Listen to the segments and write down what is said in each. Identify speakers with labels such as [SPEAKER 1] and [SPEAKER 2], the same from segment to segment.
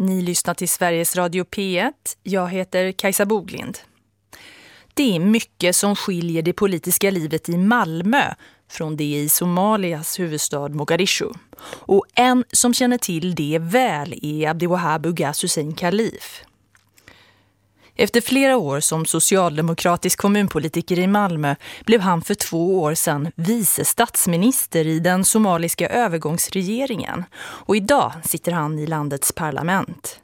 [SPEAKER 1] Ni lyssnar till Sveriges Radio P1. Jag heter Kajsa Boglind. Det är mycket som skiljer det politiska livet i Malmö från det i Somalias huvudstad Mogadishu. Och en som känner till det väl är Abdiwahab Ugas Hussein Khalif. Efter flera år som socialdemokratisk kommunpolitiker i Malmö blev han för två år sedan vice statsminister i den somaliska övergångsregeringen och idag sitter han i landets parlament.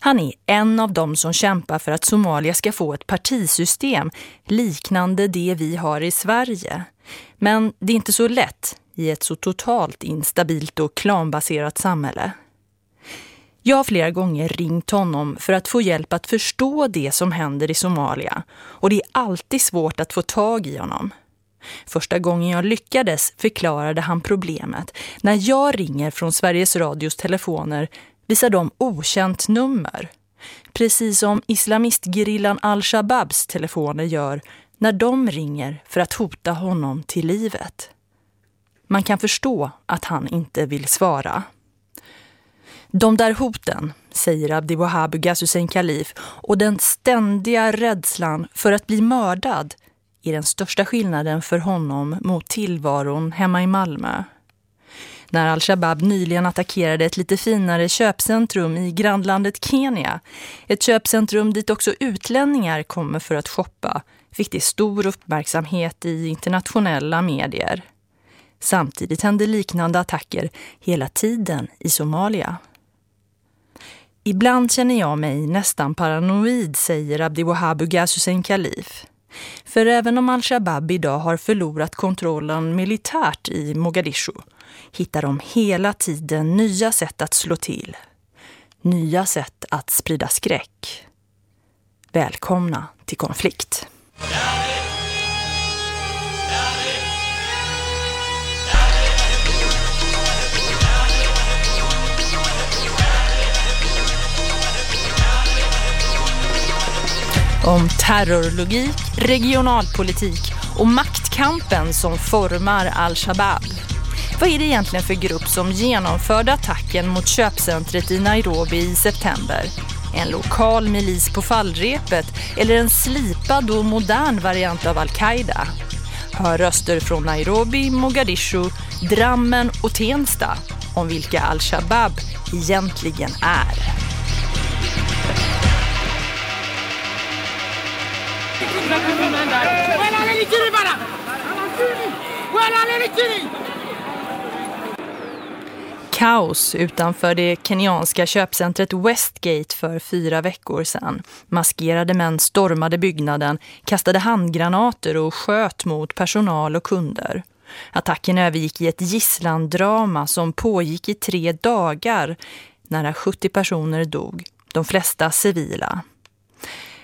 [SPEAKER 1] Han är en av dem som kämpar för att Somalia ska få ett partisystem liknande det vi har i Sverige. Men det är inte så lätt i ett så totalt instabilt och klanbaserat samhälle. Jag har flera gånger ringt honom för att få hjälp att förstå det som händer i Somalia och det är alltid svårt att få tag i honom. Första gången jag lyckades förklarade han problemet. När jag ringer från Sveriges Radios telefoner visar de okänt nummer. Precis som islamistgerillan Al-Shababs telefoner gör när de ringer för att hota honom till livet. Man kan förstå att han inte vill svara. De där hoten, säger Abdi Wahab Ghazhussein Khalif, och den ständiga rädslan för att bli mördad är den största skillnaden för honom mot tillvaron hemma i Malmö. När al-Shabaab nyligen attackerade ett lite finare köpcentrum i grannlandet Kenya, ett köpcentrum dit också utlänningar kommer för att shoppa, fick det stor uppmärksamhet i internationella medier. Samtidigt hände liknande attacker hela tiden i Somalia. Ibland känner jag mig nästan paranoid, säger Abdi Wahab Hussein Khalif. För även om al-Shabaab idag har förlorat kontrollen militärt i Mogadishu hittar de hela tiden nya sätt att slå till. Nya sätt att sprida skräck. Välkomna till konflikt. Om terrorlogik, regionalpolitik och maktkampen som formar al-Shabaab. Vad är det egentligen för grupp som genomförde attacken mot köpcentret i Nairobi i september? En lokal milis på fallrepet eller en slipad och modern variant av al-Qaida? Hör röster från Nairobi, Mogadishu, Drammen och Tensta om vilka al-Shabaab egentligen är. Kaos utanför det kenyanska köpcentret Westgate för fyra veckor sedan. Maskerade män stormade byggnaden, kastade handgranater och sköt mot personal och kunder. Attacken övergick i ett gisslandrama som pågick i tre dagar. Nära 70 personer dog, de flesta civila.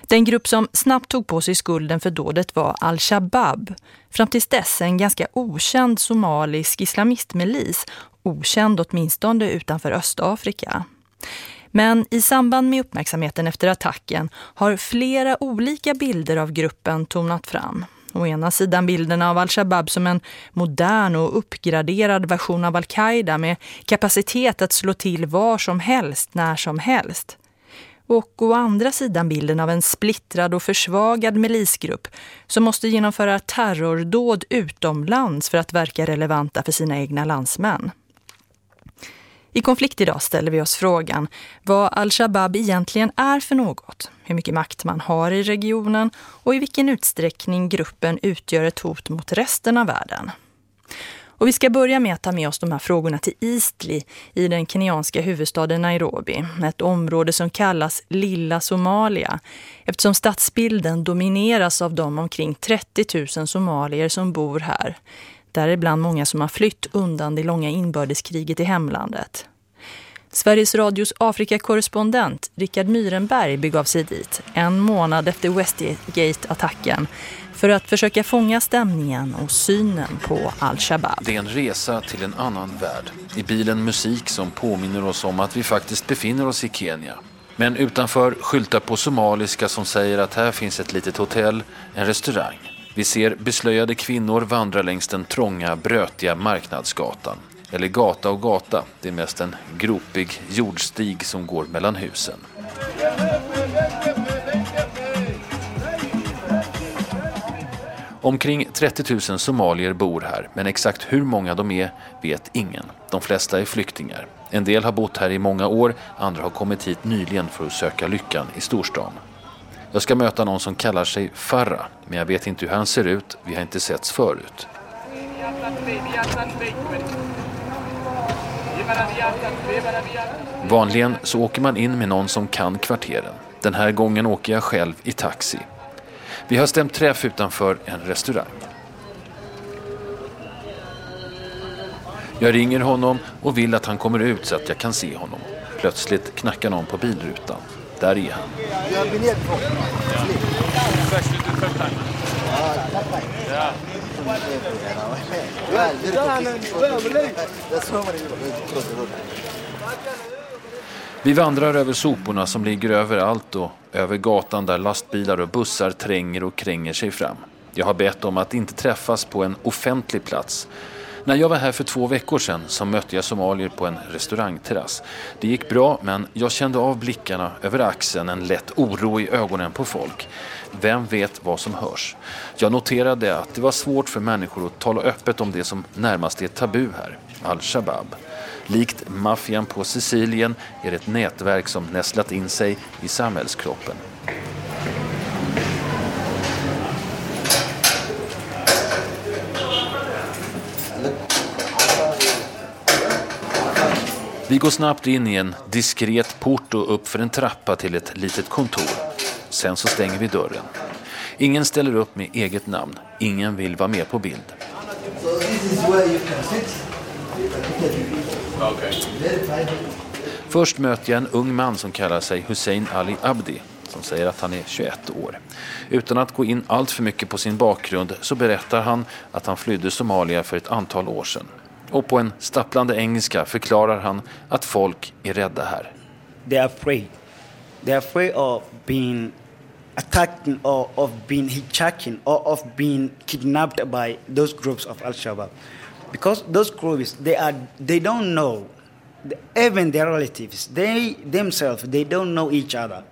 [SPEAKER 1] Den grupp som snabbt tog på sig skulden för dådet var al-Shabaab. Fram tills dess en ganska okänd somalisk islamistmilis, okänd åtminstone utanför Östafrika. Men i samband med uppmärksamheten efter attacken har flera olika bilder av gruppen tonat fram. Å ena sidan bilderna av al-Shabaab som en modern och uppgraderad version av al-Qaida med kapacitet att slå till var som helst, när som helst och å andra sidan bilden av en splittrad och försvagad milisgrupp som måste genomföra terrordåd utomlands för att verka relevanta för sina egna landsmän. I konflikt idag ställer vi oss frågan vad al-Shabaab egentligen är för något, hur mycket makt man har i regionen och i vilken utsträckning gruppen utgör ett hot mot resten av världen. Och vi ska börja med att ta med oss de här frågorna till Eastleigh i den kenyanska huvudstaden Nairobi. Ett område som kallas Lilla Somalia eftersom stadsbilden domineras av de omkring 30 000 somalier som bor här. Däribland många som har flytt undan det långa inbördeskriget i hemlandet. Sveriges Radios Afrika-korrespondent Richard Myrenberg begav sig dit en månad efter Westgate-attacken för att försöka fånga stämningen och synen på al-Shabaab.
[SPEAKER 2] Det är en resa till en annan värld. I bilen musik som påminner oss om att vi faktiskt befinner oss i Kenya. Men utanför skyltar på somaliska som säger att här finns ett litet hotell, en restaurang. Vi ser beslöjade kvinnor vandra längs den trånga, brötiga marknadsgatan eller gata och gata. Det är mest en gropig jordstig som går mellan husen. Omkring 30 000 somalier bor här, men exakt hur många de är vet ingen. De flesta är flyktingar. En del har bott här i många år, andra har kommit hit nyligen för att söka lyckan i storstan. Jag ska möta någon som kallar sig Farra, men jag vet inte hur han ser ut, vi har inte setts förut. Vanligen så åker man in med någon som kan kvarteren. Den här gången åker jag själv i taxi. Vi har stämt träff utanför en restaurang. Jag ringer honom och vill att han kommer ut så att jag kan se honom. Plötsligt knackar någon på bilrutan. Där är han. Vi vandrar över soporna som ligger överallt och över gatan där lastbilar och bussar tränger och kränger sig fram. Jag har bett om att inte träffas på en offentlig plats. När jag var här för två veckor sedan så mötte jag somalier på en restaurangterrass. Det gick bra men jag kände av blickarna över axeln, en lätt oro i ögonen på folk. Vem vet vad som hörs? Jag noterade att det var svårt för människor att tala öppet om det som närmast är tabu här, al-Shabaab. Likt maffian på Sicilien är det ett nätverk som nästlat in sig i samhällskroppen. Vi går snabbt in i en diskret port och upp för en trappa till ett litet kontor. Sen så stänger vi dörren. Ingen ställer upp med eget namn. Ingen vill vara med på bild. Först möter jag en ung man som kallar sig Hussein Ali Abdi som säger att han är 21 år. Utan att gå in allt för mycket på sin bakgrund så berättar han att han flydde Somalia för ett antal år sedan. Och på en stapplande engelska förklarar han att folk är rädda här.
[SPEAKER 3] They are afraid. They are afraid of being attacked or of being hijacking or of being kidnapped by those groups of Al-Shabaab. Because those groups, they, are, they don't know, even their relatives, they themselves, they don't know each other.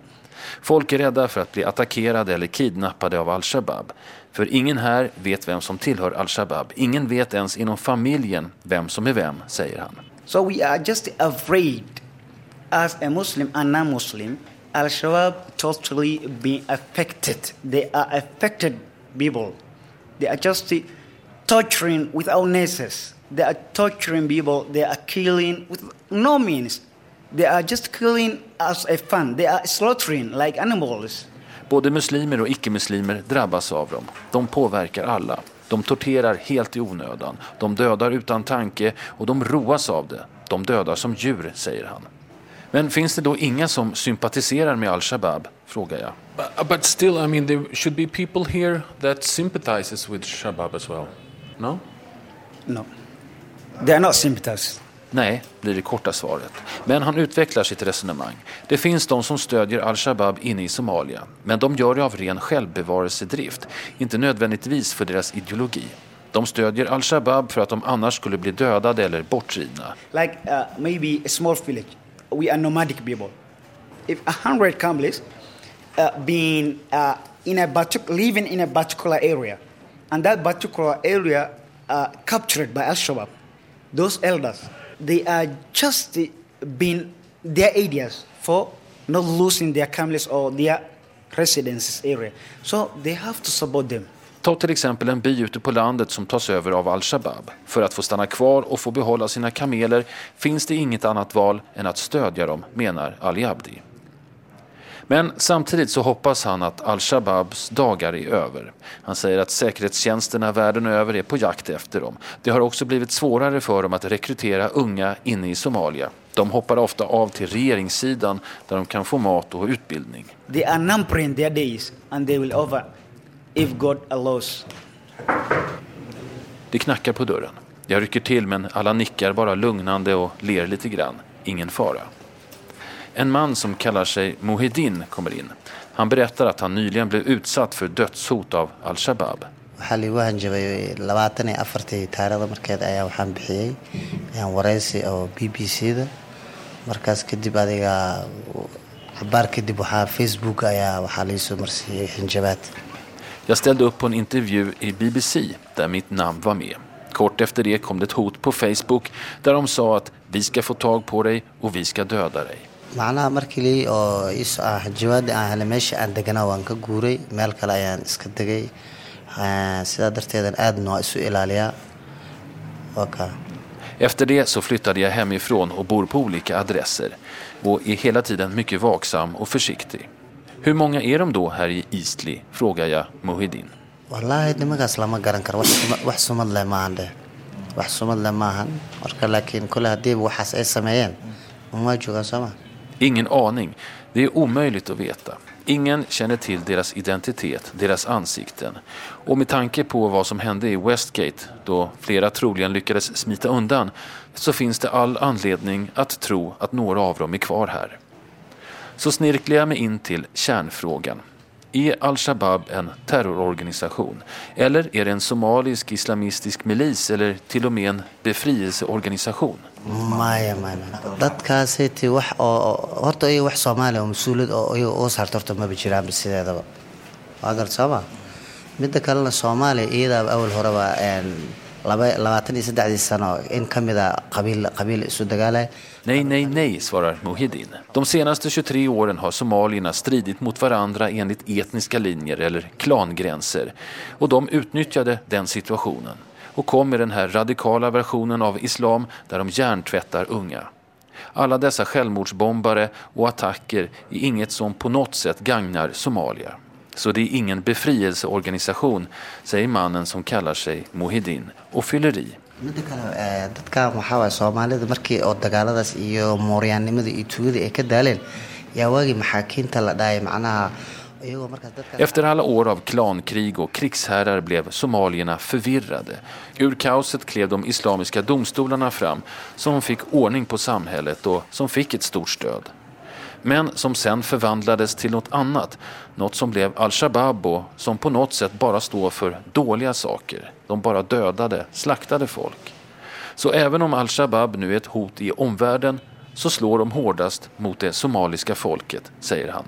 [SPEAKER 2] Folk är rädda för att bli attackerade eller kidnappade av al-Shabaab. För ingen här vet vem som tillhör al-Shabaab. Ingen vet ens inom familjen vem som är vem, säger han.
[SPEAKER 3] So we are just afraid as a Muslim and non-Muslim, al-Shabaab totally being affected. They are affected people. They are just torturing without nexus. They are torturing people. They are killing with no means. They are just killing as a fun. They are slaughtering like animals.
[SPEAKER 2] Både muslimer och icke-muslimer drabbas av dem. De påverkar alla. De torterar helt i onödan. De dödar utan tanke och de roas av det. De dödar som djur, säger han. Men finns det då inga som sympatiserar med al-Shabaab? frågar jag.
[SPEAKER 4] But, but still, I mean, there should be people here that sympathizes with Shabab as well. No?
[SPEAKER 3] No. They are not sympathizers.
[SPEAKER 2] Nej, blir det korta svaret. Men han utvecklar sitt resonemang. Det finns de som stödjer al-Shabaab inne i Somalia. Men de gör det av ren självbevarelsedrift. Inte nödvändigtvis för deras ideologi. De stödjer al-Shabaab för att de annars skulle bli dödade eller bortridna.
[SPEAKER 3] Like uh, maybe a small village. We are nomadic people. If a hundred families uh, being uh, in a partic- living in a particular area, and that particular area uh, captured by al-Shabaab, those elders they are just being their ideas for not losing their families or their residences area. So they have to support them.
[SPEAKER 2] Ta till exempel en by ute på landet som tas över av al-Shabaab. För att få stanna kvar och få behålla sina kameler finns det inget annat val än att stödja dem, menar Ali Abdi. Men samtidigt så hoppas han att al-Shababs dagar är över. Han säger att säkerhetstjänsterna världen över är på jakt efter dem. Det har också blivit svårare för dem att rekrytera unga inne i Somalia. De hoppar ofta av till regeringssidan där de kan få mat och utbildning.
[SPEAKER 3] They are numbering their days and they will over if God allows.
[SPEAKER 2] Det knackar på dörren. Jag rycker till men alla nickar bara lugnande och ler lite grann. Ingen fara. En man som kallar sig Mohedin kommer in. Han berättar att han nyligen blev utsatt för dödshot av al-Shabaab.
[SPEAKER 5] waxaa liigu hanjabay labaatan iyo afartii taariikhda markeed ayaa waxaan bixiyey ayaan waraysi oo b b c da markaas kadib adiga cabaar kadib waxaa facebook ayaa waxaa laisoo marsiiyey xinjabaad
[SPEAKER 2] Jag ställde upp på en intervju i BBC där mitt namn var med. Kort efter det kom det ett hot på Facebook där de sa att vi ska få tag på dig och vi ska döda dig.
[SPEAKER 5] Macnaha markii lii oo ah jawaadi aan helay meesha aan deganaa waan ka guuray meel kale ayaan iska degay. Sidaa darteedan aadna waa isu ilaaliyaa.
[SPEAKER 2] Efter det så flyttade jag hemifrån och bor på olika adresser. Och är hela tiden mycket vaksam och försiktig. Hur många är de då här i Eastleigh? frågar jag Muhidin.
[SPEAKER 5] wallaahi nimankaas lama garan karo. Wax suma- wax sumad leh maahan dheh wax sumad leh maahan marka laakiin kole haddiiba waxaas ay sameeyeen uma joogaan soo ma
[SPEAKER 2] Ingen aning. Det är omöjligt att veta. Ingen känner till deras identitet, deras ansikten. Och med tanke på vad som hände i Westgate, då flera troligen lyckades smita undan, så finns det all anledning att tro att några av dem är kvar här. Så snirklar jag mig in till kärnfrågan. Är al-Shabaab en terrororganisation? Eller är det en somalisk islamistisk milis eller till och med en befrielseorganisation?
[SPEAKER 5] Maya maya dadkaasiti wax oo horta iyaga wax soomaaliya oo mas'uuliyad oo iyaga uga saarta horta maba jiraanba sideedaba. Waa garta soo ma midda kalena soomaaliya iyadaaba awal horeba labaatan iyo saddexdii sano in ka mid a qabiil isu dagaalaya
[SPEAKER 2] Nej, nej, nej, svarar Muhidin. De senaste 23 åren har somalierna stridit mot varandra enligt etniska linjer eller klangränser. Och de utnyttjade den situationen och kom med den här radikala versionen av islam där de hjärntvättar unga. Alla dessa självmordsbombare och attacker är inget som på något sätt gagnar Somalia. Så det är ingen befrielseorganisation, säger mannen som kallar sig Muhidin och fyller i.
[SPEAKER 5] midda kale eh, dadkan waxaa waaya soomaalida markii oo dagaaladaas iyo mooryaannimada iyo tuugadii ay ka daaleen yaa waagii maxaakiinta la dhahay macnaha
[SPEAKER 2] efter alla år av klankrig och krigsherrar blev somalierna förvirrade. Ur kaoset klev de islamiska domstolarna fram som fick ordning på samhället och som fick ett stort stöd. Men som sen förvandlades till något annat, något som blev al-Shabaab och som på något sätt bara står för dåliga saker. De bara dödade, slaktade folk. Så även om al-Shabaab nu är ett hot i omvärlden så slår de hårdast mot det somaliska folket, säger han.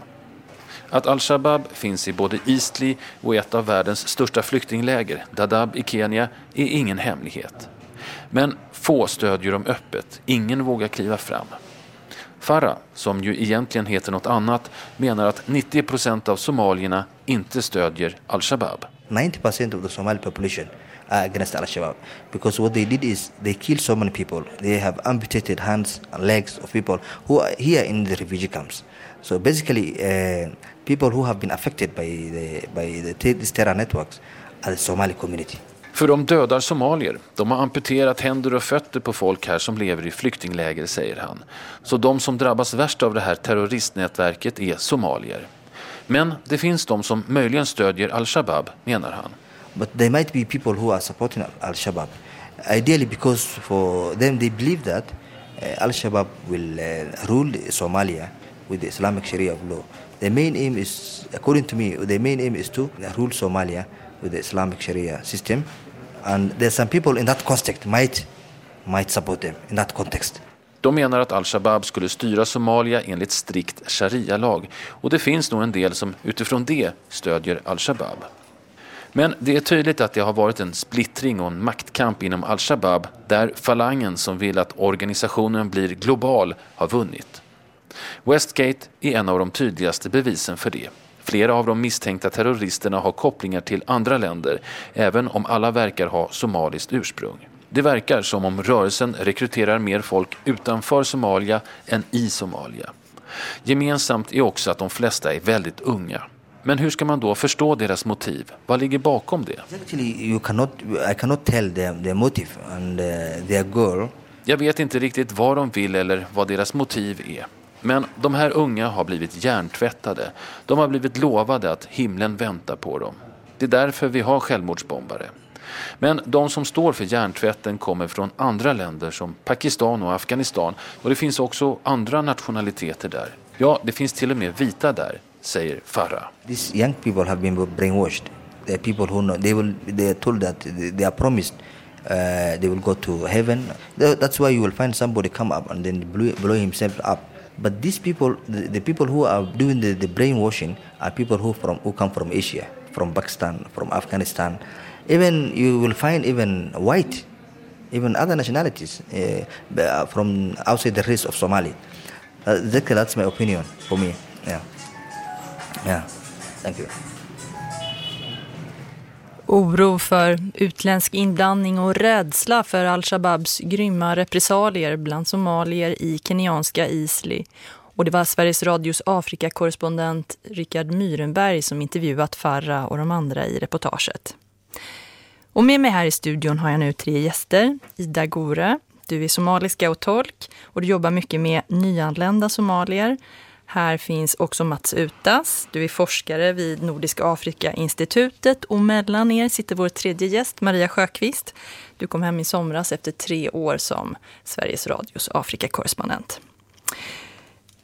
[SPEAKER 2] Att al-Shabaab finns i både Eastleigh och ett av världens största flyktingläger, Dadaab i Kenya, är ingen hemlighet. Men få stödjer dem öppet, ingen vågar kliva fram. Farah, som ju egentligen heter något annat, menar att 90 procent av somalierna inte stödjer al-Shabaab.
[SPEAKER 6] 90% of the Somali population are against Al Shabaab because what they did is they killed so many people. They have amputated hands and legs of people who are here in the refugee camps. So basically, uh, people who have been affected by the by the these terror networks are the Somali community.
[SPEAKER 2] För de dödar somalier. De har amputerat händer och fötter på folk här som lever i flyktingläger, säger han. Så de som drabbas värst av det här terroristnätverket är somalier. Men det finns de som möjligen stödjer al-Shabaab, menar han.
[SPEAKER 6] But there might be people who are supporting Al Shabaab, ideally because for them they believe that uh, Al Shabaab will uh, rule Somalia with the Islamic Sharia law. The main aim is, according to me, the main aim is to uh, rule Somalia with the Islamic Sharia system, and there's some people in that context might might support them in that context.
[SPEAKER 2] De menar att al-Shabaab skulle styra Somalia enligt strikt sharia-lag och det finns nog en del som utifrån det stödjer al-Shabaab. Men det är tydligt att det har varit en splittring och en maktkamp inom al-Shabaab där falangen som vill att organisationen blir global har vunnit. Westgate är en av de tydligaste bevisen för det. Flera av de misstänkta terroristerna har kopplingar till andra länder, även om alla verkar ha somaliskt ursprung. Det verkar som om rörelsen rekryterar mer folk utanför Somalia än i Somalia. Gemensamt är också att de flesta är väldigt unga. Men hur ska man då förstå deras motiv? Vad ligger bakom det?
[SPEAKER 6] Uh.
[SPEAKER 2] Jag vet inte riktigt vad de vill eller vad deras motiv är. Men de här unga har blivit hjärntvättade. De har blivit lovade att himlen väntar på dem. Det är därför vi har självmordsbombare. Men de som står för hjärntvätten kommer från andra länder som Pakistan och Afghanistan och det finns också andra nationaliteter där. Ja, det finns till och med vita där, säger Farah.
[SPEAKER 6] These young people have been brainwashed. The people who know, they will they are told that they are promised uh, they will go to heaven. That's why you will find somebody come up and then blow, blow himself up. But these people, the, the people who are doing the, the brainwashing, are people who from who come from Asia, from Pakistan, from Afghanistan. Even you will find even white, even other nationalities uh, from outside the race of Somali. Uh, that's my opinion for me. Yeah. Yeah. Thank you.
[SPEAKER 1] Oro för utländsk inblandning och rädsla för al-Shababs grymma repressalier bland somalier i kenyanska Isli. Och det var Sveriges Radios Afrikakorrespondent Richard Myrenberg som intervjuat Farra och de andra i reportaget. Och med mig här i studion har jag nu tre gäster. Ida Gore, du är somaliska och tolk och du jobbar mycket med nyanlända somalier. Här finns också Mats Utas. Du är forskare vid Nordiska Afrika-institutet och mellan er sitter vår tredje gäst, Maria Sjöqvist. Du kom hem i somras efter tre år som Sveriges Radios Afrikakorrespondent.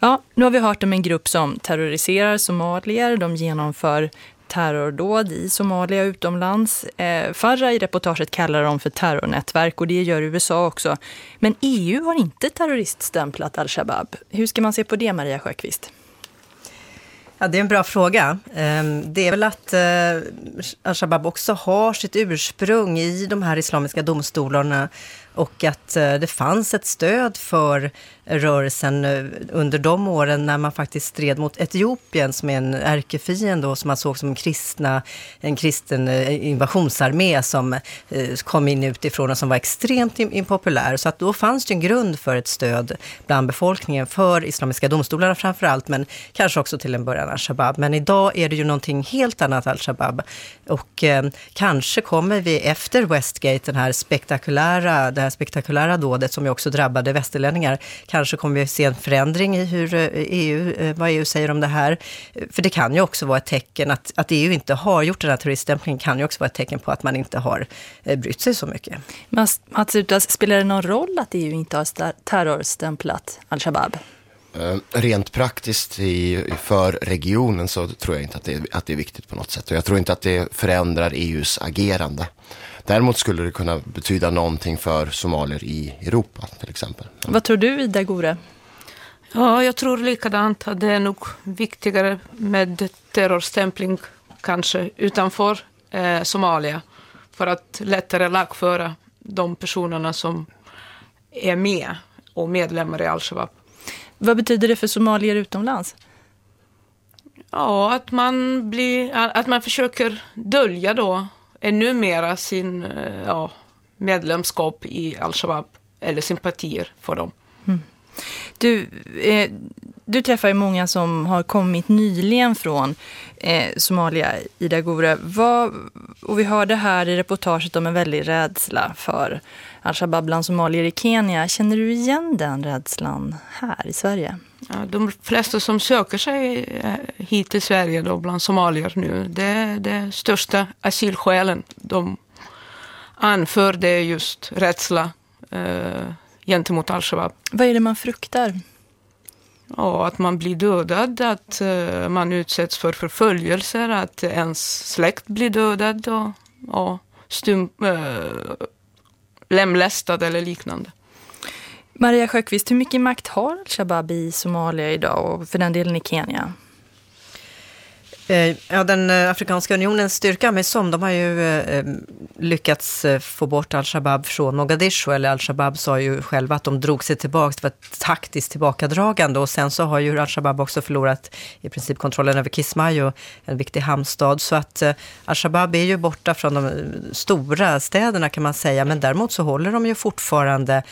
[SPEAKER 1] Ja, nu har vi hört om en grupp som terroriserar somalier. De genomför terrordåd i Somalia och utomlands. Eh, Farra i reportaget kallar dem för terrornätverk och det gör USA också. Men EU har inte terroriststämplat al-Shabaab. Hur ska man se på det, Maria Sjöqvist?
[SPEAKER 7] Ja, det är en bra fråga. Ehm, det är väl att eh, al-Shabaab också har sitt ursprung i de här islamiska domstolarna och att eh, det fanns ett stöd för rörelsen eh, under de åren när man faktiskt stred mot Etiopien som är en ärkefiende och som man såg som kristna, en kristen eh, invasionsarmé som eh, kom in utifrån och som var extremt impopulär. Så att då fanns det en grund för ett stöd bland befolkningen för islamiska domstolarna framför allt, men kanske också till en början al-Shabaab. Men idag är det ju någonting helt annat al-Shabaab. Och eh, kanske kommer vi efter Westgate, den här spektakulära, det här spektakulära dådet som ju också drabbade västerlänningar, kanske kommer vi se en förändring i hur eh, EU, eh, vad EU säger om det här. För det kan ju också vara ett tecken, att, att EU inte har gjort den här terroriststämplingen kan ju också vara ett tecken på att man inte har eh, brytt sig så mycket.
[SPEAKER 1] Mats Mats Utas, spelar det någon roll att EU inte har terrorstämplat al-Shabaab?
[SPEAKER 8] Rent praktiskt i, för regionen så tror jag inte att det, att det är viktigt på något sätt. Och jag tror inte att det förändrar EUs agerande. Däremot skulle det kunna betyda någonting för somalier i Europa till exempel.
[SPEAKER 1] Vad tror du, Ida Gore?
[SPEAKER 9] Ja, jag tror likadant att det är nog viktigare med terrorstämpling kanske utanför eh, Somalia för att lättare lagföra de personerna som är med och medlemmar i al-Shabaab.
[SPEAKER 1] Vad betyder det för somalier utomlands?
[SPEAKER 9] Ja, att man, blir, att man försöker dölja då ännu mera sin eh, ja, medlemskap i al-Shabaab eller sympatier för dem. Mm.
[SPEAKER 1] Du, eh, du träffar ju många som har kommit nyligen från eh, Somalia, Ida Gore. Vad, och vi hörde här i reportaget om en väldig rädsla för al-Shabaab bland somalier i Kenya. Känner du igen den rädslan här i Sverige?
[SPEAKER 9] Ja, de flesta som söker sig eh, hit till Sverige då, bland somalier nu, det är det största asylskälen de anför, det är just rädsla eh, gentemot al-Shabaab.
[SPEAKER 1] Vad är det man fruktar?
[SPEAKER 9] Ja, att man blir dödad, att eh, man utsätts för förföljelser, att ens släkt blir dödad och ja, stum, eh, lemlästad eller liknande.
[SPEAKER 1] Maria Sjöqvist, hur mycket makt har al-Shabaab i Somalia idag och för den delen i Kenya?
[SPEAKER 7] Eh, ja, den eh, Afrikanska unionens styrka, AMISOM, de har ju eh, eh lyckats få bort al-Shabaab från Mogadishu, eller al-Shabaab sa ju själva att de drog sig tillbaka, det var ett taktiskt tillbakadragande. Och sen så har ju al-Shabaab också förlorat i princip kontrollen över Kismayo, en viktig hamnstad, så att eh, al-Shabaab är ju borta från de stora städerna kan man säga, men däremot så håller de ju fortfarande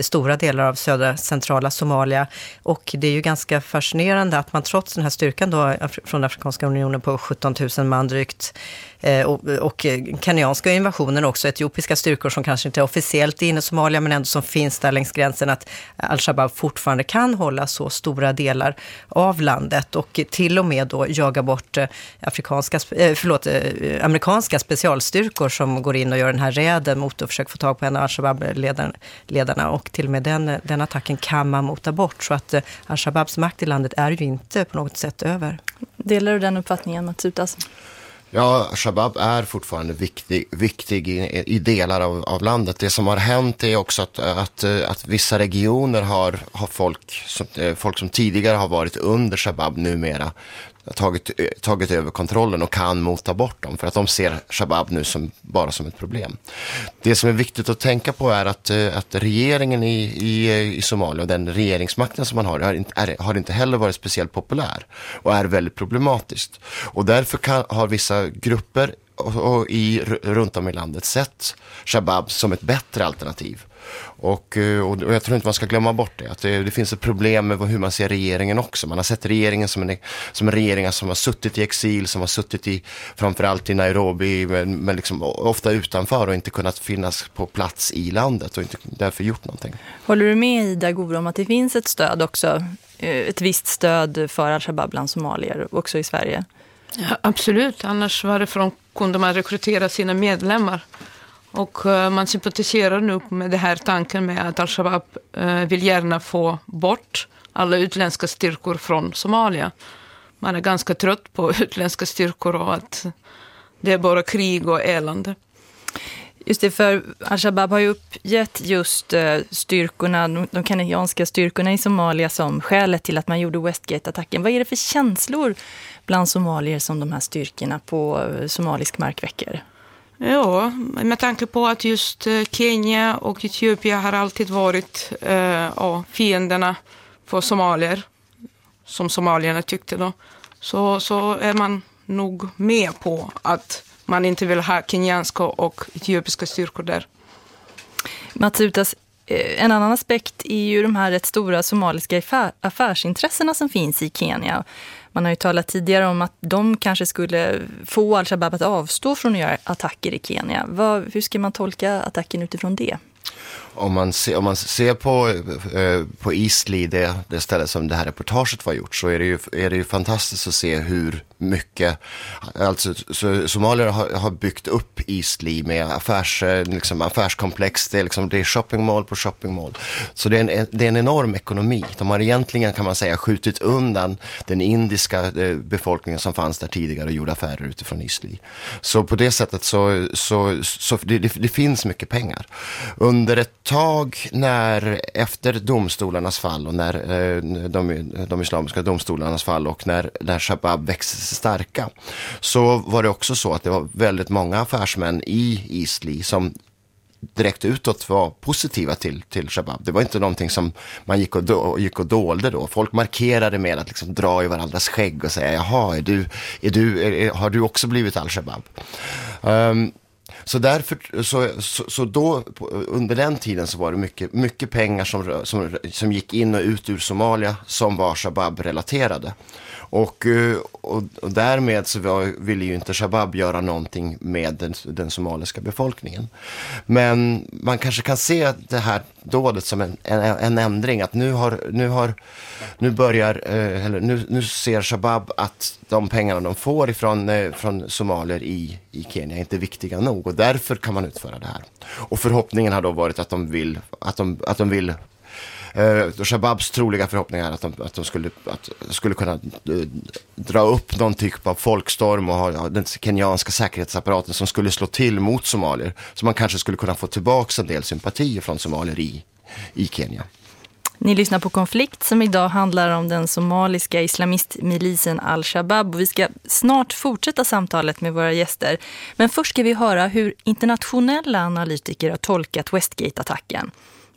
[SPEAKER 7] stora delar av södra centrala Somalia. Och det är ju ganska fascinerande att man trots den här styrkan då från Afrikanska unionen på 17 000 man drygt. Eh, och, och eh, kenyanska invasionen också, etiopiska styrkor som kanske inte är officiellt inne i Somalia men ändå som finns där längs gränsen, att al-Shabaab fortfarande kan hålla så stora delar av landet och till och med då jaga bort eh, afrikanska, förlåt, amerikanska specialstyrkor som går in och gör den här räden mot och försöker få tag på en av al-Shabaab-ledarna och till och med den, den attacken kan man mota bort så att al-Shabaabs makt i landet är ju inte på något sätt över.
[SPEAKER 1] Delar du den uppfattningen, Mats Utas?
[SPEAKER 8] Ja, Shabab är fortfarande viktig, viktig i, i delar av, av, landet. Det som har hänt är också att, att, att vissa regioner har, har folk, som, eh, folk som tidigare har varit under Shabab numera tagit, eh, tagit över kontrollen och kan mota bort dem för att de ser Shabab nu som, bara som ett problem. Det som är viktigt att tänka på är att, eh, att regeringen i, i, i Somalia och den regeringsmakten som man har, har inte, är, har inte heller varit speciellt populär och är väldigt problematiskt. Och därför kan, har vissa grupper och, och i, runt om i landet sett Shabab som ett bättre alternativ. Eh, och, och, jag tror inte man ska glömma bort det. Att det, det, finns ett problem med hur man ser regeringen också. Man har sett regeringen som en, som en regering som har suttit i exil, som har suttit i, framförallt i Nairobi, men, men liksom ofta utanför och inte kunnat finnas på plats i landet och inte därför gjort någonting.
[SPEAKER 1] Håller du med Ida Goro om att det finns ett stöd också, eh, ett visst stöd för al-Shabaab bland somalier också i Sverige?
[SPEAKER 9] Ja, absolut, annars varifrån kunde man rekrytera sina medlemmar? Och uh, man sympatiserar nu med den här tanken med att al-Shabaab uh, vill gärna få bort alla utländska styrkor från Somalia. Man är ganska trött på utländska styrkor och att det är bara krig och elände.
[SPEAKER 1] Just det, för al-Shabaab har ju uppgett just eh, styrkorna, de kenyanska styrkorna i Somalia som skälet till att man gjorde Westgate-attacken. Vad är det för känslor bland somalier som de här styrkorna på somalisk mark väcker?
[SPEAKER 9] Ja, med tanke på att just eh, Kenya och Etiopien har alltid varit eh, ja, fienderna för somalier, som somalierna tyckte då, så, så är man nog med på att man inte vill ha kenyanska och etiopiska styrkor där.
[SPEAKER 1] Mats Utas, eh, en annan aspekt är ju de här rätt stora somaliska affärsintressena som finns i Kenya. Man har ju talat tidigare om att de kanske skulle få al-Shabaab att avstå från att göra attacker i Kenya. Vad, hur ska man tolka attacken utifrån det?
[SPEAKER 8] Om man, se, om man ser på, eh, på Eastleigh, det, det stället som det här reportaget var gjort, så är det ju, är det ju fantastiskt att se hur mycket, alltså så, somalier har, har byggt upp Eastleigh med affärs, eh, liksom, affärskomplex, det är, liksom, det är shopping mall på shopping mall. Så det är, en, det är en enorm ekonomi. De har egentligen kan man säga skjutit undan den indiska eh, befolkningen som fanns där tidigare och gjorde affärer utifrån Eastleigh. Så på det sättet så, så, så det, det, det finns mycket pengar. Under ett tag när, efter domstolarnas fall och när eh, de, de islamiska domstolarnas fall och när, när Shabab växte sig starka, så var det också så att det var väldigt många affärsmän i Isli som direkt utåt var positiva till, till Shabab. Det var inte någonting som man gick och, do, gick och dolde då. Folk markerade med att liksom dra i varandras skägg och säga, jaha, är du, är du, är, har du också blivit al-Shabab? Um, ehm, så därför, så, så, så, då, under den tiden så var det mycket, mycket pengar som, som, som gick in och ut ur Somalia som var Shabab-relaterade. Och, eh, och, och, därmed så var, ville ju inte Shabab göra någonting med den, den, somaliska befolkningen. Men man kanske kan se det här dådet som en, en, en ändring. Att nu, har, nu, har, nu, börjar, eh, eller nu, nu ser Shabab att de pengarna de får ifrån eh, från somalier i, i Kenya är inte viktiga nog. Och därför kan man utföra det här. Och förhoppningen har då varit att de vill, att de, att de vill Eh, Shababs troliga förhoppning är att de, att de skulle, att skulle kunna eh, dra upp någon typ av folkstorm och ha den kenyanska säkerhetsapparaten som skulle slå till mot somalier. Så man kanske skulle kunna få tillbaka en del sympatier från somalier i, i Kenya.
[SPEAKER 1] Ni lyssnar på Konflikt som idag handlar om den somaliska islamistmilisen al-Shabaab. Vi ska snart fortsätta samtalet med våra gäster. Men först ska vi höra hur internationella analytiker har tolkat Westgate-attacken.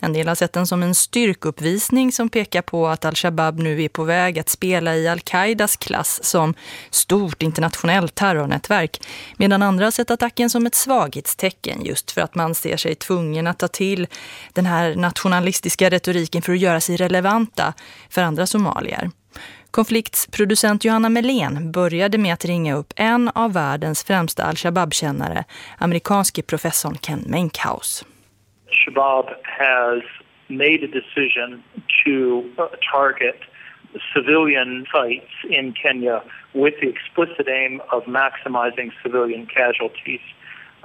[SPEAKER 1] En del har sett den som en styrkuppvisning som pekar på att al-Shabaab nu är på väg att spela i al-Qaidas klass som stort internationellt terrornätverk. Medan andra har sett attacken som ett svaghetstecken just för att man ser sig tvungen att ta till den här nationalistiska retoriken för att göra sig relevanta för andra somalier. Konfliktsproducent Johanna Melén började med att ringa upp en av världens främsta al-Shabaab-kännare, amerikanske professorn Ken Menkhaus.
[SPEAKER 10] Shabab has made a decision to uh, target civilian sites in Kenya with the explicit aim of maximizing civilian casualties.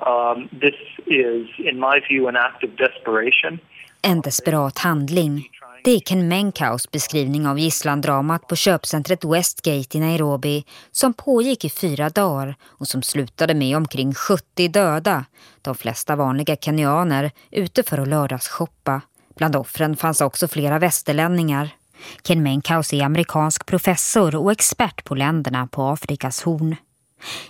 [SPEAKER 10] Um, this is, in my view, an act of desperation.
[SPEAKER 11] En desperat handling. Det är Ken Menkaus beskrivning av gisslandramat på köpcentret Westgate i Nairobi som pågick i fyra dagar och som slutade med omkring 70 döda, de flesta vanliga kenyaner ute för att lördagsshoppa. Bland offren fanns också flera västerlänningar. Ken Menkaus är amerikansk professor och expert på länderna på Afrikas horn.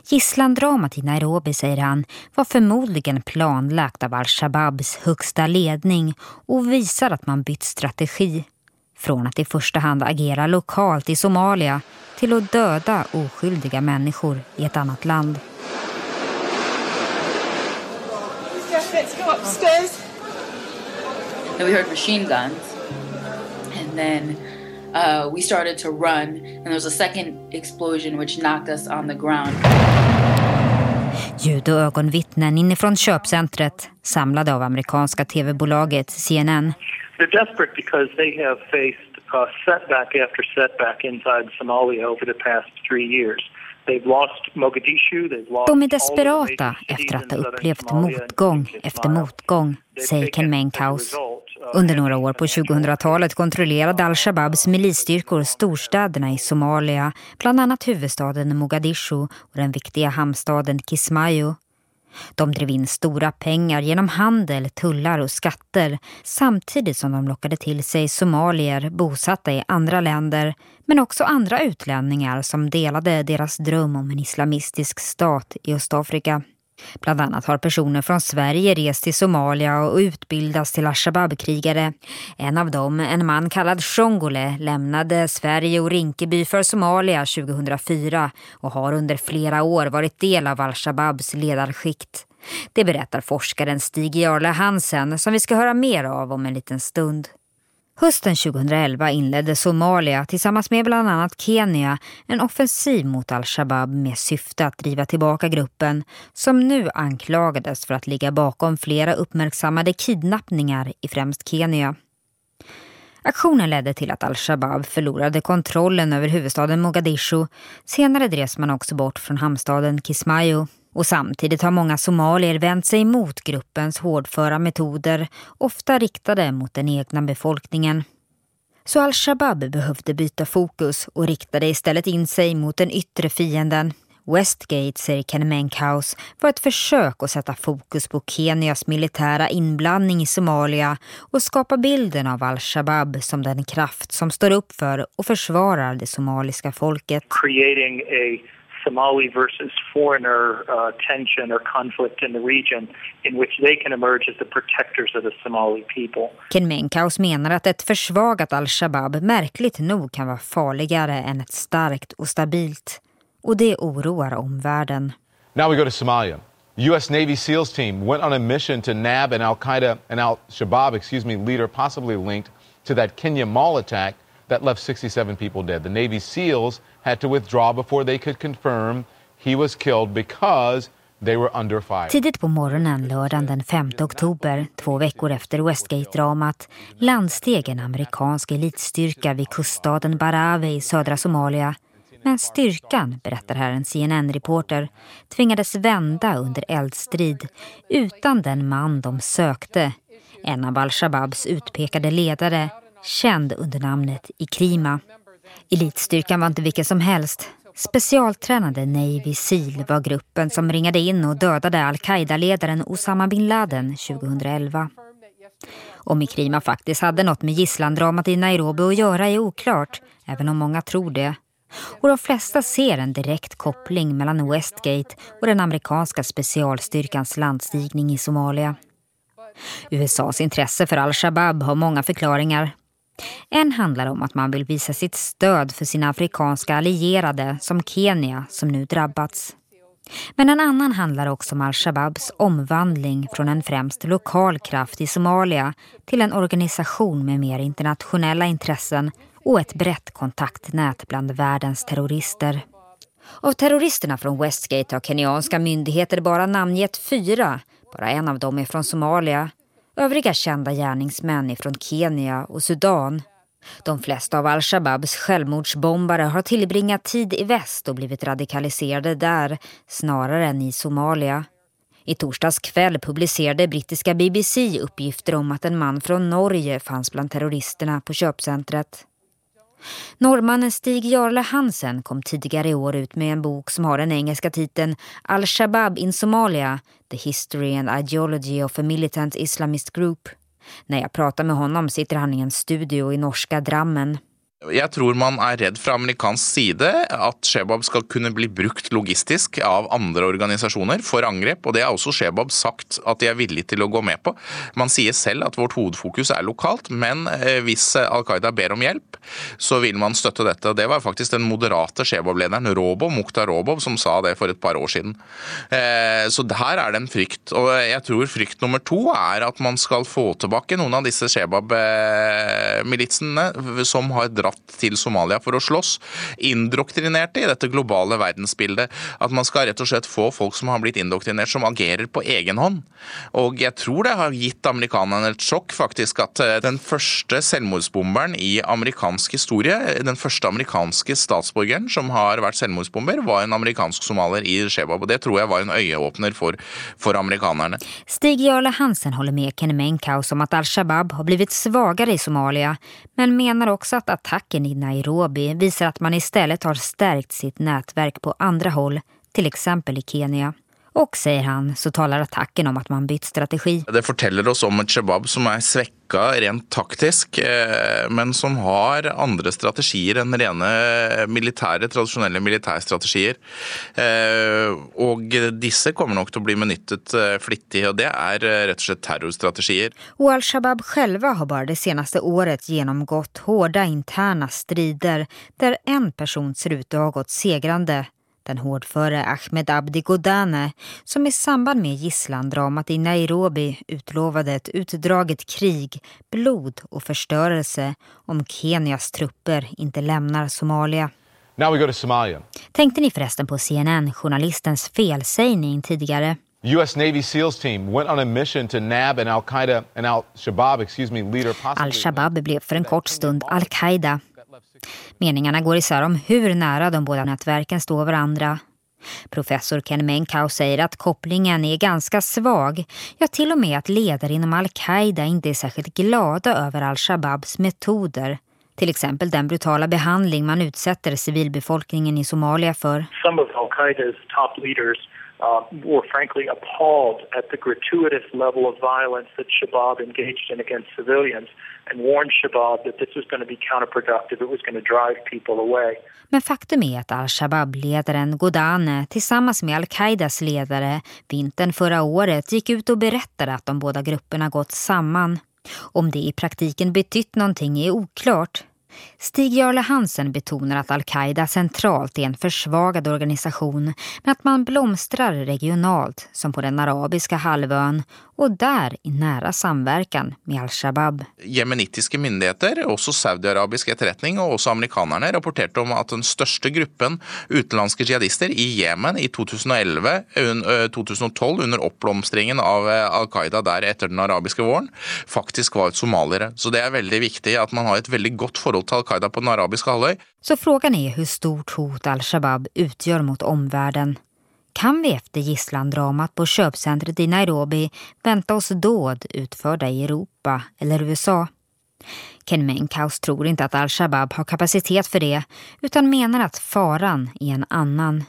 [SPEAKER 11] Gisslandramat i Nairobi, säger han, var förmodligen planlagt av al-Shababs högsta ledning och visar att man bytt strategi. Från att i första hand agera lokalt i Somalia till att döda oskyldiga människor i ett annat land.
[SPEAKER 12] Let's go upstairs. And we heard machine guns. And then uh, we started to run, and there was a second explosion which knocked us on the ground.
[SPEAKER 11] Ljud och ögonvittnen inifrån köpcentret samlade av amerikanska tv-bolaget CNN.
[SPEAKER 10] They're desperate because they have faced uh, setback after setback inside Somalia over the past three years.
[SPEAKER 11] De är desperata efter att ha upplevt motgång efter motgång, säger Ken Menkaus. Under några år på 2000-talet kontrollerade al-Shababs milisstyrkor storstäderna i Somalia, bland annat huvudstaden Mogadishu och den viktiga hamnstaden Kismayo. De drev in stora pengar genom handel, tullar och skatter samtidigt som de lockade till sig somalier bosatta i andra länder men också andra utlänningar som delade deras dröm om en islamistisk stat i Östafrika. Bland annat har personer från Sverige rest till Somalia och utbildats till al-Shabaab-krigare. En av dem, en man kallad Shongole, lämnade Sverige och Rinkeby för Somalia 2004 och har under flera år varit del av al-Shabaabs ledarskikt. Det berättar forskaren Stig Jarle Hansen som vi ska höra mer av om en liten stund. Hösten 2011 inledde Somalia tillsammans med bland annat Kenya en offensiv mot al-Shabaab med syfte att driva tillbaka gruppen som nu anklagades för att ligga bakom flera uppmärksammade kidnappningar i främst Kenya. Aktionen ledde till att al-Shabaab förlorade kontrollen över huvudstaden Mogadishu. Senare drevs man också bort från hamnstaden Kismayo. Och samtidigt har många somalier vänt sig mot gruppens hårdföra metoder, ofta riktade mot den egna befolkningen. Så al-Shabaab behövde byta fokus och riktade istället in sig mot den yttre fienden. Westgate, säger Ken Menkhaus, var ett försök att sätta fokus på Kenyas militära inblandning i Somalia och skapa bilden av al-Shabaab som den kraft som står upp för och försvarar det somaliska folket.
[SPEAKER 10] Creating a Somali versus foreigner uh, tension or conflict in the region in which they can emerge as the protectors of the Somali people.
[SPEAKER 11] Ken Menkaus menar att ett försvagat al-Shabaab märkligt nog kan vara farligare än ett starkt och stabilt. Och det oroar omvärlden.
[SPEAKER 13] Now we go to Somalia. U.S. Navy SEALs team went on a mission to nab an Al-Qaeda, and Al-Shabaab, excuse me, leader possibly linked to that Kenya mall attack that left 67 people dead. The Navy SEALs had to withdraw before they could confirm he was killed because they were under fire.
[SPEAKER 11] Tidigt på morgonen lördagen den 5 oktober, två veckor efter Westgate-dramat, landsteg en amerikansk elitstyrka vid kuststaden Barave i södra Somalia. Men styrkan, berättar här en CNN-reporter, tvingades vända under eldstrid utan den man de sökte. En av al-Shababs utpekade ledare, känd under namnet Ikrima. Elitstyrkan var inte vilken som helst. Specialtränade Navy Seal var gruppen som ringade in och dödade al-Qaida-ledaren Osama bin Laden 2011. Om Ikrima faktiskt hade något med gisslandramat i Nairobi att göra är oklart, även om många tror det. Och de flesta ser en direkt koppling mellan Westgate och den amerikanska specialstyrkans landstigning i Somalia. USAs intresse för al-Shabaab har många förklaringar. En handlar om att man vill visa sitt stöd för sina afrikanska allierade som Kenya som nu drabbats. Men en annan handlar också om al-Shababs omvandling från en främst lokal kraft i Somalia till en organisation med mer internationella intressen och ett brett kontaktnät bland världens terrorister. Av terroristerna från Westgate har kenyanska myndigheter bara namngett fyra. Bara en av dem är från Somalia Övriga kända gärningsmän är från Kenya och Sudan. De flesta av al-Shababs självmordsbombare har tillbringat tid i väst och blivit radikaliserade där snarare än i Somalia. I torsdags kväll publicerade brittiska BBC uppgifter om att en man från Norge fanns bland terroristerna på köpcentret. Norrmannen Stig Jarle Hansen kom tidigare i år ut med en bok som har den engelska titeln Al-Shabaab in Somalia, The History and Ideology of a Militant Islamist Group. När jag pratar med honom sitter han i en studio i norska Drammen.
[SPEAKER 14] Jeg tror man er redd fra amerikansk side at Shebab skal kunne bli brukt logistisk av andre organisasjoner for angrep, og det har også Shebab sagt at de er villiga til å gå med på. Man sier selv at vårt hovedfokus er lokalt, men om hvis Al Qaida ber om hjelp, så vil man støtte dette. Det var faktisk den moderate Shebab-lederen Robov, Mukhtar Robov som sa det for et par år siden. Eh, så her er det en frykt. Og jeg tror frykt nummer to er at man skal få tilbake noen av disse Shebab-militsene eh, som har dratt dratt til Somalia for å slåss, indoktrinerte i dette globale verdensbildet. At man skal rett og slett få folk som har blitt indoktrinert, som agerer på egen hånd. Og jeg tror det har gitt amerikanerne et sjokk, faktisk, at eh, den første selvmordsbomberen i amerikansk historie, den første amerikanske statsborgeren som har vært selvmordsbomber, var en amerikansk somalier i Shebab. Og det tror jeg var en øyeåpner for, for amerikanerne.
[SPEAKER 11] Stig Jarle Hansen håller med Ken Menkaus om att al-Shabaab har blivit svagare i Somalia men menar också att attacken Attacken i Nairobi visar att man istället har stärkt sitt nätverk på andra håll, till exempel i Kenya. Och, säger han, så talar attacken om att man bytt strategi.
[SPEAKER 14] Det forteller oss om ett Shabab som är svekka rent taktisk, eh, men som har andra strategier än rena militära, traditionella militärstrategier. Eh, och dessa kommer nog att bli benyttet eh, flittigt och det är rätt och slett terrorstrategier.
[SPEAKER 11] Och al-Shabaab själva har bara det senaste året genomgått hårda interna strider där en person ser ut att ha gått segrande den hårdföre Ahmed Abdi Godane som i samband med gisslandramat i Nairobi utlovade ett utdraget krig, blod och förstörelse om Kenias trupper inte lämnar Somalia.
[SPEAKER 13] Now we go to Somalia.
[SPEAKER 11] Tänkte ni förresten på CNN-journalistens felsägning tidigare?
[SPEAKER 13] U.S. Navy SEALs team went on a mission to nab an al-Qaida and al-Shabaab, excuse me, leader possibly...
[SPEAKER 11] Al-Shabaab blev för en kort stund al-Qaida. Meningarna går isär om hur nära de båda nätverken står varandra. Professor Ken Menkau säger att kopplingen är ganska svag. Ja, till och med att ledare inom al-Qaida inte är särskilt glada över al-Shababs metoder. Till exempel den brutala behandling man utsätter civilbefolkningen i Somalia för.
[SPEAKER 10] Some of al-Qaidas top leaders uh, were frankly appalled at the gratuitous level of violence that Shabab engaged in against civilians and warned Shabab that this was going to be counterproductive, it was going to drive people away.
[SPEAKER 11] Men faktum är att al-Shabab-ledaren Godane tillsammans med al-Qaidas ledare vintern förra året gick ut och berättade att de båda grupperna gått samman. Om det i praktiken betytt någonting är oklart. Stig Jarle Hansen betonar att al-Qaida centralt är en försvagad organisation men att man blomstrar regionalt som på den arabiska halvön och där i nära samverkan med al-Shabaab.
[SPEAKER 14] Jemenitiska myndigheter, också saudiarabisk efterrättning och också amerikanerna rapporterade om att den största gruppen utländska jihadister i Jemen i 2011-2012 eh, under uppblomstringen av eh, al-Qaida där efter den arabiska våren faktiskt var somalier. Så det är väldigt viktigt att man har ett väldigt gott förhållande till al-Qaida på den arabiska halvön.
[SPEAKER 11] Så frågan är hur stort hot al-Shabaab utgör mot omvärlden. Kan vi efter gisslandramat på köpcentret i Nairobi vänta oss dåd utförda i Europa eller USA? Ken Menkhaus tror inte att al-Shabaab har kapacitet för det utan menar att faran är en annan.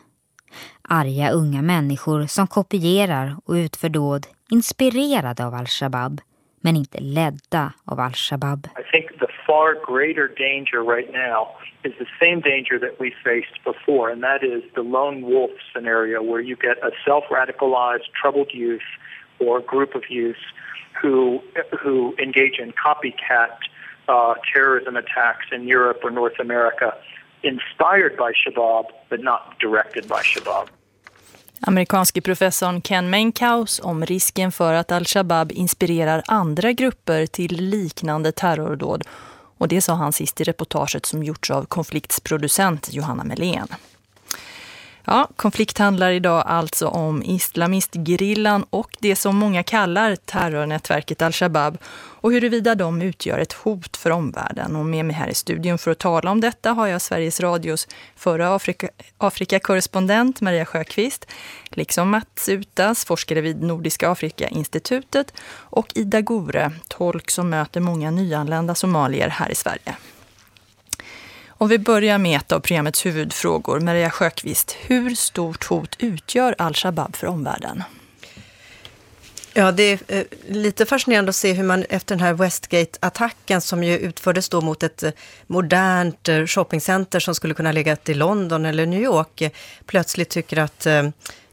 [SPEAKER 11] Arga unga människor som kopierar och utför dåd inspirerade av al-Shabaab men inte ledda av al-Shabaab.
[SPEAKER 10] I think the far greater danger right now is the same danger that we faced before, and that is the lone wolf scenario where you get a self-radicalized, troubled youth or group of youth who who engage in copycat uh, terrorism attacks in Europe or North America, inspired by Shabab but not directed by Shabab.
[SPEAKER 1] Amerikanske professorn Ken Menkaus om risken för att al-Shabaab inspirerar andra grupper till liknande terrordåd. Och det sa han sist i reportaget som gjorts av konfliktsproducent Johanna Melén. Ja, konflikt handlar idag alltså om islamistgrillan och det som många kallar terrornätverket al-Shabaab och huruvida de utgör ett hot för omvärlden. Och med mig här i studion för att tala om detta har jag Sveriges Radios förra Afrika, Afrika Maria Sjöqvist, liksom Mats Utas, forskare vid Nordiska Afrika-institutet och Ida Gore, tolk som möter många nyanlända somalier här i Sverige. Om vi börjar med ett av programmets huvudfrågor, Maria Sjöqvist. Hur stort hot utgör al-Shabaab för omvärlden?
[SPEAKER 7] Ja, det är eh, lite fascinerande att se hur man efter den här Westgate-attacken som ju utfördes då mot ett eh, modernt eh, shoppingcenter som skulle kunna ligga i London eller New York, eh, plötsligt tycker att eh,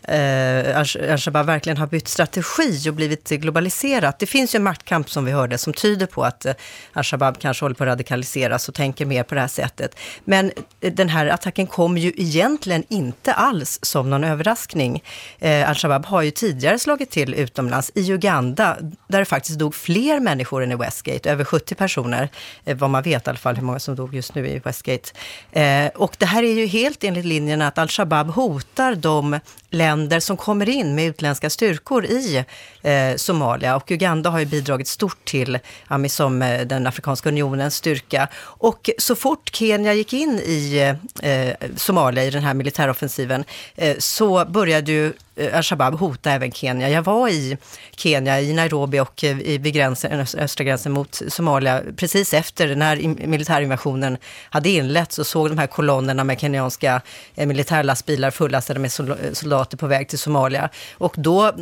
[SPEAKER 7] Eh, al-Shabaab verkligen har bytt strategi och blivit globaliserat. Det finns ju en maktkamp som vi hörde som tyder på att eh, al-Shabaab kanske håller på att radikaliseras och tänker mer på det här sättet. Men eh, den här attacken kom ju egentligen inte alls som någon överraskning. Eh, al-Shabaab har ju tidigare slagit till utomlands i Uganda där det faktiskt dog fler människor än i Westgate, över 70 personer, eh, vad man vet i alla fall hur många som dog just nu i Westgate. Eh, och det här är ju helt enligt linjen att al-Shabaab hotar de länder som kommer in med utländska styrkor i eh, Somalia. Och Uganda har ju bidragit stort till Amisom, eh, den Afrikanska unionens styrka. Och så fort Kenya gick in i eh, eh Somalia i den här militäroffensiven eh, så började ju Eh, al-Shabaab hota även Kenya. Jag var i Kenya, i Nairobi och eh, vid gränsen, östra gränsen mot Somalia precis efter när militärinvasionen hade inletts och såg de här kolonnerna med kenyanska eh, militärlastbilar fullastade med soldater på väg till Somalia. Och då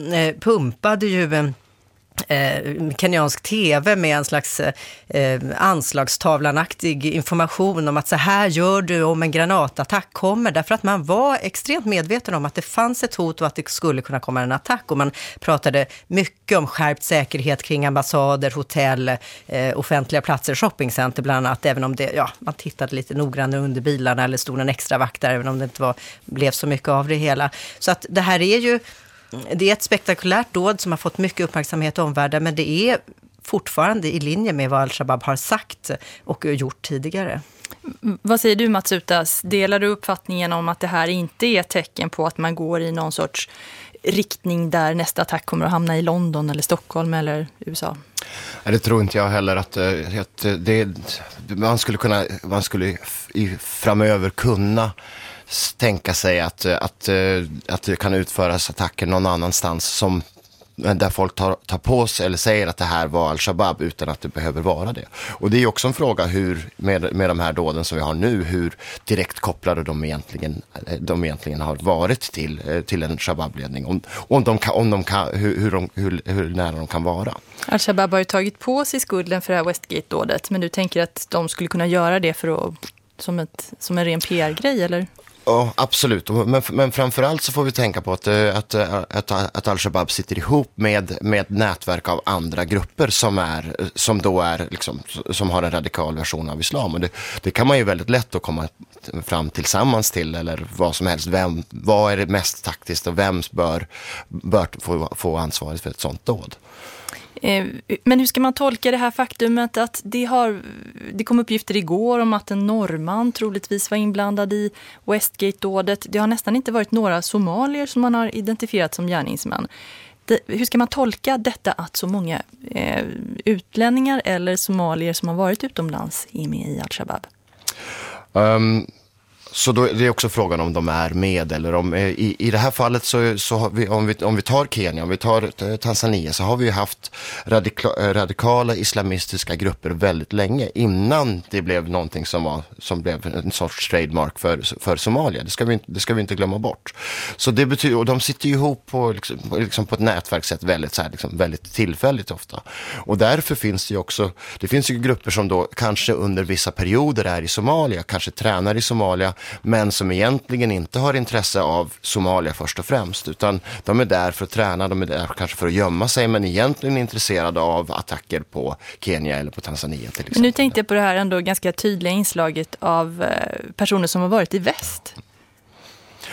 [SPEAKER 7] pumpade ju eh, kenyansk tv med en slags eh, anslagstavlanaktig information om att så här gör du om en granatattack kommer. Därför att man var extremt medveten om att det fanns ett hot och att det skulle kunna komma en attack. Och man pratade mycket om skärpt säkerhet kring ambassader, hotell, eh, offentliga platser, shoppingcenter bland annat. Även om det, ja, man tittade lite noggrannare under bilarna eller stod en extra vakt där, även om det inte var, blev så mycket av det hela. Så att det här är ju det är ett spektakulärt dåd som har fått mycket uppmärksamhet i omvärlden, men det är fortfarande i linje med vad al-Shabaab har sagt och gjort tidigare.
[SPEAKER 1] Vad säger du Mats Utas? Delar du uppfattningen om att det här inte är ett tecken på att man går i någon sorts riktning där nästa attack kommer att hamna i London eller Stockholm eller USA?
[SPEAKER 8] Det tror inte jag heller att, eh, att det, man skulle kunna, man skulle framöver kunna tänka sig att, eh, att, eh, att det kan utföras attacker någon annanstans som eh, där folk tar, tar på sig eller säger att det här var al-Shabaab utan att det behöver vara det. Och det är också en fråga hur, med, med de här dåden som vi har nu, hur direkt kopplade de egentligen, de egentligen har varit till, till en Shabab-ledning. Om, om de om de kan, hur, hur, de, hur, hur nära de kan vara.
[SPEAKER 1] Al-Shabaab har ju tagit på sig skulden för det här Westgate-dådet, men du tänker att de skulle kunna göra det för att, som, ett, som en ren PR-grej, eller?
[SPEAKER 8] Ja, absolut. Men, men framförallt så får vi tänka på att, eh, att, eh, att, att al-Shabaab sitter ihop med, med nätverk av andra grupper som, är, eh, som då är, liksom, som har en radikal version av islam. Och det, det kan man ju väldigt lätt att komma fram tillsammans till, eller vad som helst. Vem, vad är det mest taktiskt och vem bör, bör få, få ansvaret för ett sånt dåd?
[SPEAKER 1] Eh, men hur ska man tolka det här faktumet att det, har, det kom uppgifter igår om att en norrman troligtvis var inblandad i Westgate-dådet. Det har nästan inte varit några somalier som man har identifierat som gärningsmän. Det, hur ska man tolka detta att så många eh, utlänningar eller somalier som har varit utomlands är med i al-Shabaab?
[SPEAKER 8] Um så då är det också frågan om de är med eller om, eh, i, i det här fallet så, så har vi, om vi, om vi tar Kenya, om vi tar Tanzania så har vi ju haft radika, eh, radikala islamistiska grupper väldigt länge innan det blev någonting som, var, som blev en sorts trademark för, för Somalia. Det ska, vi, det ska vi inte glömma bort. Så det betyder, och de sitter ju ihop på, liksom, liksom på ett nätverkssätt väldigt, så här, liksom, väldigt tillfälligt ofta. Och därför finns det ju också, det finns ju grupper som då kanske under vissa perioder är i Somalia, kanske tränar i Somalia men som egentligen inte har intresse av Somalia först och främst, utan de är där för att träna, de är där kanske för att gömma sig, men egentligen intresserade av attacker på Kenya eller på Tanzania till exempel.
[SPEAKER 1] Men nu tänkte jag på det här ändå ganska tydliga inslaget av eh, personer som har varit i väst.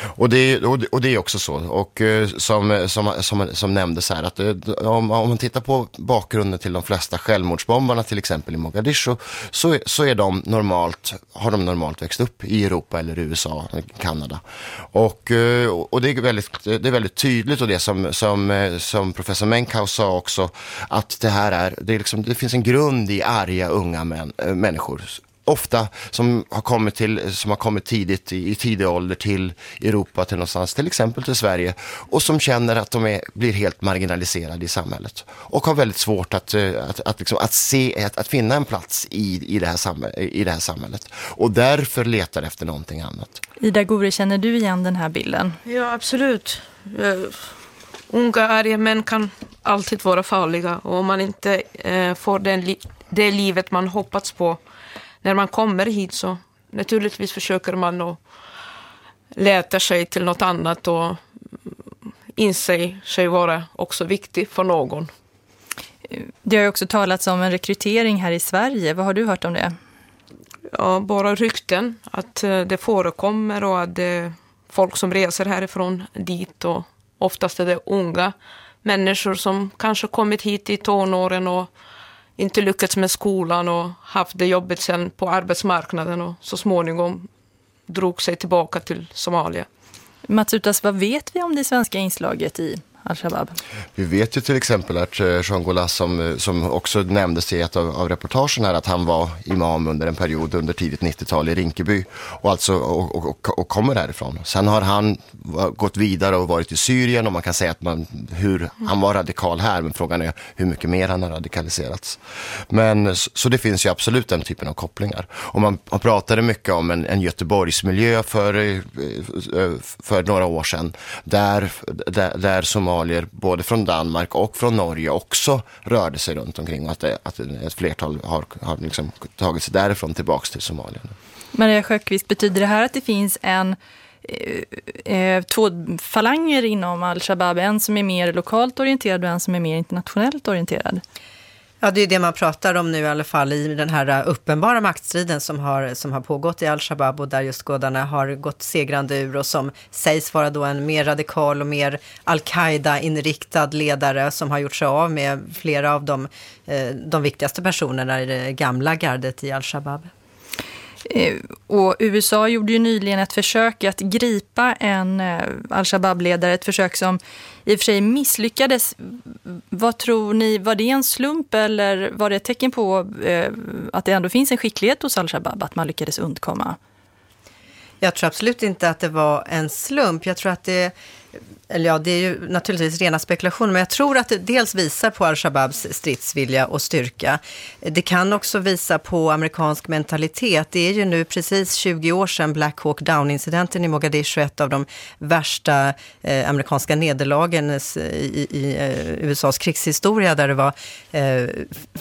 [SPEAKER 8] Och det, och, det, och det är också så. Och eh, som, som, som, som nämndes här, att eh, om, om man tittar på bakgrunden till de flesta självmordsbombarna, till exempel i Mogadishu, så, så är de normalt, har de normalt växt upp i Europa eller USA, Kanada. Och, eh, och det, är väldigt, det är väldigt tydligt och det som, som, som professor Menkhaus sa också, att det här är, det, är liksom, det finns en grund i arga unga män, människor ofta som har kommit, till, som har kommit tidigt i, i tidig ålder till Europa, till någonstans, till exempel till Sverige och som känner att de är, blir helt marginaliserade i samhället och har väldigt svårt att, eh, att, att, liksom, att, se, att, att finna en plats i, i, det här samhället, i det här samhället och därför letar efter någonting annat.
[SPEAKER 1] Ida Gore, känner du igen den här bilden?
[SPEAKER 9] Ja, absolut. Uh, unga arga män kan alltid vara farliga och om man inte uh, får den li det livet man hoppats på när man kommer hit så naturligtvis försöker man att leta sig till något annat och inse sig vara också viktig för någon.
[SPEAKER 1] Det har ju också talats om en rekrytering här i Sverige. Vad har du hört om det?
[SPEAKER 9] Ja, bara rykten att eh, det förekommer och att det är folk som reser härifrån dit och oftast är det unga människor som kanske kommit hit i tonåren och inte lyckats med skolan och haft det jobbigt sen på arbetsmarknaden och så småningom drog sig tillbaka till Somalia.
[SPEAKER 1] Mats Utas, vad vet vi om det svenska inslaget i al-Shabaab?
[SPEAKER 8] Vi vet ju till exempel att eh, Jean Golas, som, eh, som också nämndes i ett av, av reportagen här, att han var imam under en period under tidigt 90-tal i Rinkeby och, alltså, och, och, och, kommer därifrån. Sen har han gått vidare och varit i Syrien och man kan säga att man, hur, han var radikal här, men frågan är hur mycket mer han har radikaliserats. Men, så det finns ju absolut den typen av kopplingar. Och man, man pratade mycket om en, en Göteborgsmiljö för, eh, för några år sedan, där, där, där som somalier både från Danmark och från Norge också rörde sig runt omkring och att, det, att ett flertal har, har liksom tagit sig därifrån tillbaks till Somalia.
[SPEAKER 1] Maria Sjökvist, betyder det här att det finns en eh, eh, två falanger inom al-Shabaab, en som är mer lokalt orienterad och en som är mer internationellt orienterad?
[SPEAKER 7] Ja, det är det man pratar om nu i alla fall i den här eh, uppenbara maktstriden som har, som har pågått i al-Shabaab och där just gårdarna har gått segrande ur och som sägs vara då en mer radikal och mer al-Qaida-inriktad ledare som har gjort sig av med flera av de, eh, de viktigaste personerna i det gamla gardet i al-Shabaab.
[SPEAKER 1] Eh, och USA gjorde ju nyligen ett försök att gripa en eh, al-Shabaab-ledare, ett försök som i och för sig misslyckades. Vad tror ni, var det en slump eller var det ett tecken på eh, att det ändå finns en skicklighet hos al-Shabaab, att man lyckades undkomma?
[SPEAKER 7] Jag tror absolut inte att det var en slump. Jag tror att det eller ja, det är ju naturligtvis rena spekulationer, men jag tror att det dels visar på al-Shababs stridsvilja och styrka. Det kan också visa på amerikansk mentalitet. Det är ju nu precis 20 år sedan Black Hawk Down-incidenten i Mogadishu, ett av de värsta eh, amerikanska nederlagen i, i eh, USAs krigshistoria, där det var eh,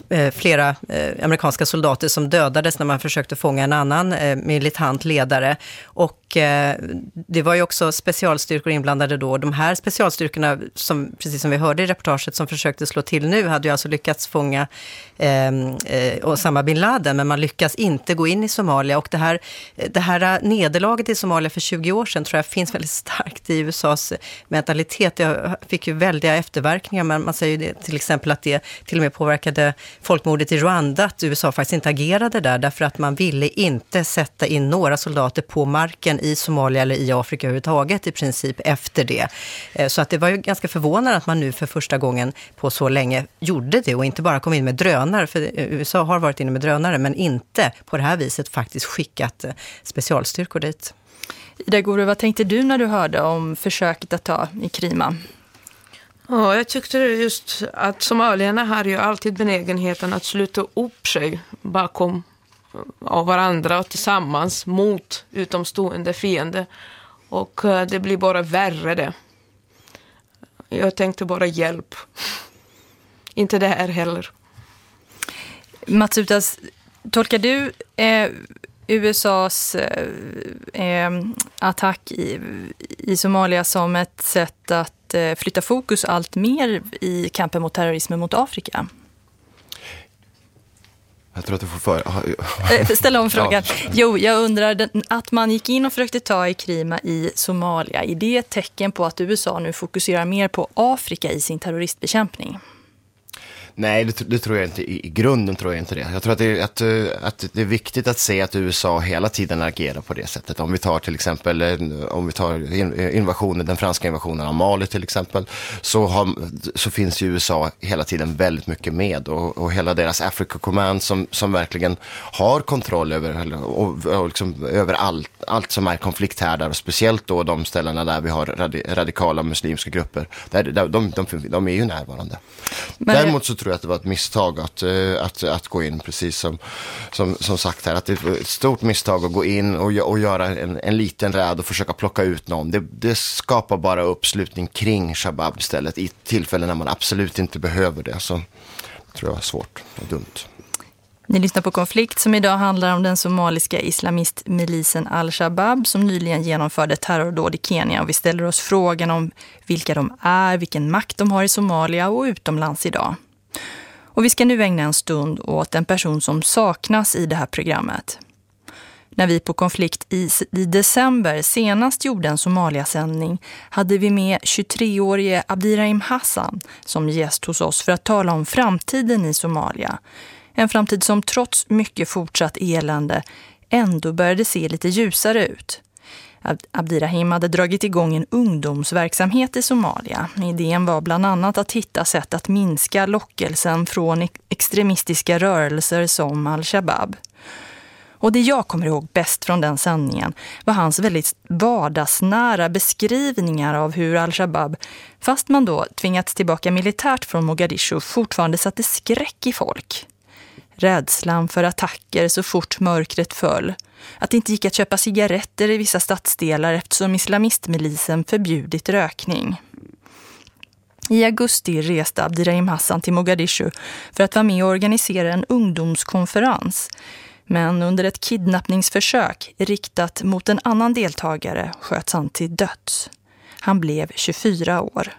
[SPEAKER 7] eh, flera eh, amerikanska soldater som dödades när man försökte fånga en annan eh, militant ledare. Och eh, det var ju också specialstyrkor inblandade då. De här specialstyrkorna, som, precis som vi hörde i reportaget, som försökte slå till nu, hade ju alltså lyckats fånga ehm, eh, Osama bin Laden, men man lyckas inte gå in i Somalia. Och det här, det här nederlaget i Somalia för 20 år sedan tror jag finns väldigt starkt i USAs mentalitet. Det fick ju väldiga efterverkningar, men man säger ju till exempel att det till och med påverkade folkmordet i Rwanda, att USA faktiskt inte agerade där, därför att man ville inte sätta in några soldater på marken i Somalia eller i Afrika överhuvudtaget i princip efter det. Eh, så att det var ju ganska förvånande att man nu för första gången på så länge gjorde det och inte bara kom in med drönare, för USA har varit inne med drönare, men inte på det här viset faktiskt skickat eh, specialstyrkor dit.
[SPEAKER 1] Ida Gore, vad tänkte du när du hörde om försöket att ta i Krima?
[SPEAKER 9] Ja, jag tyckte just att somalierna har ju alltid benägenheten att sluta upp sig bakom av varandra och tillsammans mot utomstående fiende. Och eh, det blir bara värre det. Jag tänkte bara hjälp. Inte det här heller.
[SPEAKER 1] Mats Utas, tolkar du eh, USAs eh, eh, attack i, i Somalia som ett sätt att eh, flytta fokus allt mer i kampen mot terrorismen mot Afrika?
[SPEAKER 8] Jag tror att du får för...
[SPEAKER 1] Eh, ställa om frågan. Ja. Jo, jag undrar att man gick in och försökte ta i Krima i Somalia. Är det ett tecken på att USA nu fokuserar mer på Afrika i sin terroristbekämpning?
[SPEAKER 8] Nej, det, det, tror jag inte. I, I, grunden tror jag inte det. Jag tror att det, att, eh, att det är viktigt att se att USA hela tiden agerar på det sättet. Om vi tar till exempel eh, om vi tar invasionen, den franska invasionen av Mali till exempel, så, har, så finns ju USA hela tiden väldigt mycket med. Och, och hela deras Africa Command som, som verkligen har kontroll över, och, och liksom, över allt, allt som är konflikthärdar. Och speciellt då de ställena där vi har radikala muslimska grupper. Där, där, de, de, de, de är ju närvarande. Men... Däremot så tror tror att det var ett misstag att, eh, att, att gå in, precis som, som, som sagt här. Att det var ett stort misstag att gå in och, och göra en, en liten räd och försöka plocka ut någon. Det, det skapar bara uppslutning kring Shabab istället i tillfällen när man absolut inte behöver det. Så tror jag var svårt och dumt.
[SPEAKER 1] Ni lyssnar på Konflikt som idag handlar om den somaliska islamistmilisen al-Shabaab som nyligen genomförde terrordåd i Kenya. Och vi ställer oss frågan om vilka de är, vilken makt de har i Somalia och utomlands idag. Och vi ska nu ägna en stund åt en person som saknas i det här programmet. När vi på konflikt i, i december senast gjorde en Somalia-sändning hade vi med 23-årige Abdirahim Hassan som gäst hos oss för att tala om framtiden i Somalia. En framtid som trots mycket fortsatt elände ändå började se lite ljusare ut. Abdirahim hade dragit igång en ungdomsverksamhet i Somalia. Idén var bland annat att hitta sätt att minska lockelsen från extremistiska rörelser som al-Shabaab. Och det jag kommer ihåg bäst från den sändningen var hans väldigt vardagsnära beskrivningar av hur al-Shabaab, fast man då tvingats tillbaka militärt från Mogadishu, fortfarande satte skräck i folk. Rädslan för attacker så fort mörkret föll. Att det inte gick att köpa cigaretter i vissa stadsdelar eftersom islamistmilisen förbjudit rökning. I augusti reste Abdirahim Hassan till Mogadishu för att vara med och organisera en ungdomskonferens. Men under ett kidnappningsförsök riktat mot en annan deltagare sköts han till döds. Han blev 24 år.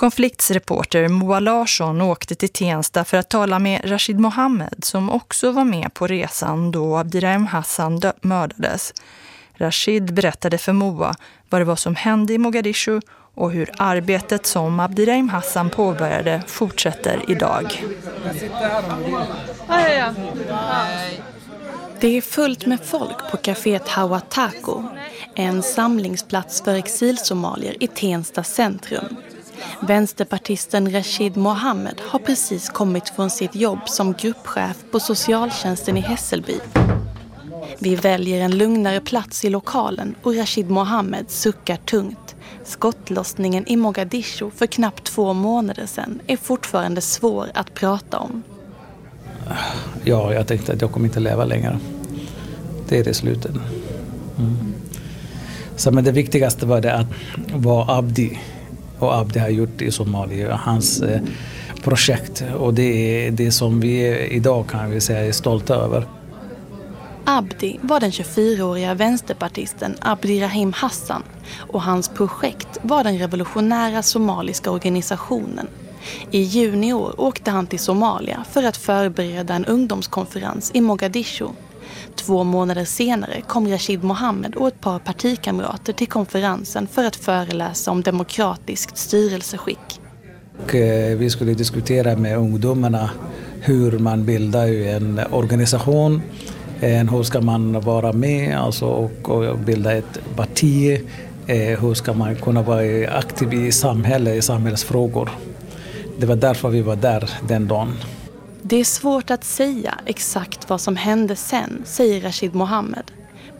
[SPEAKER 1] Konfliktsreporter Moa Larsson åkte till Tensta för att tala med Rashid Mohammed som också var med på resan då Abdirahim Hassan mördades. Rashid berättade för Moa vad det var som hände i Mogadishu och hur arbetet som Abdirahim Hassan påbörjade fortsätter idag.
[SPEAKER 15] Det är fullt med folk på kaféet Hawatako, en samlingsplats för exilsomalier i Tensta centrum. Vänsterpartisten Rashid Mohammed har precis kommit från sitt jobb som gruppchef på socialtjänsten i Hässelby. Vi väljer en lugnare plats i lokalen och Rashid Mohammed suckar tungt. Skottlossningen i Mogadishu för knappt två månader sedan är fortfarande svår att prata om.
[SPEAKER 16] Ja, jag tänkte att jag kommer inte leva längre. Det är det slutet. Mm. Så, men det viktigaste var det att vara Abdi och Abdi har gjort i Somalia. Hans eh, projekt och det är det som vi idag kan vi säga är stolta över.
[SPEAKER 15] Abdi var den 24-åriga vänsterpartisten Abdirahim Hassan och hans projekt var den revolutionära somaliska organisationen. I juni i år åkte han till Somalia för att förbereda en ungdomskonferens i Mogadishu Två månader senare kom Rashid Mohammed och ett par partikamrater till konferensen för att föreläsa om demokratiskt styrelseskick.
[SPEAKER 16] Och eh, vi skulle diskutera med ungdomarna hur man bildar en organisation, eh, hur ska man vara med alltså, och bilda ett parti, eh, hur ska man kunna vara aktiv i samhället, i samhällsfrågor. Det var därför vi var där den dagen.
[SPEAKER 15] Det är svårt att säga exakt vad som hände sen, säger Rashid Mohammed.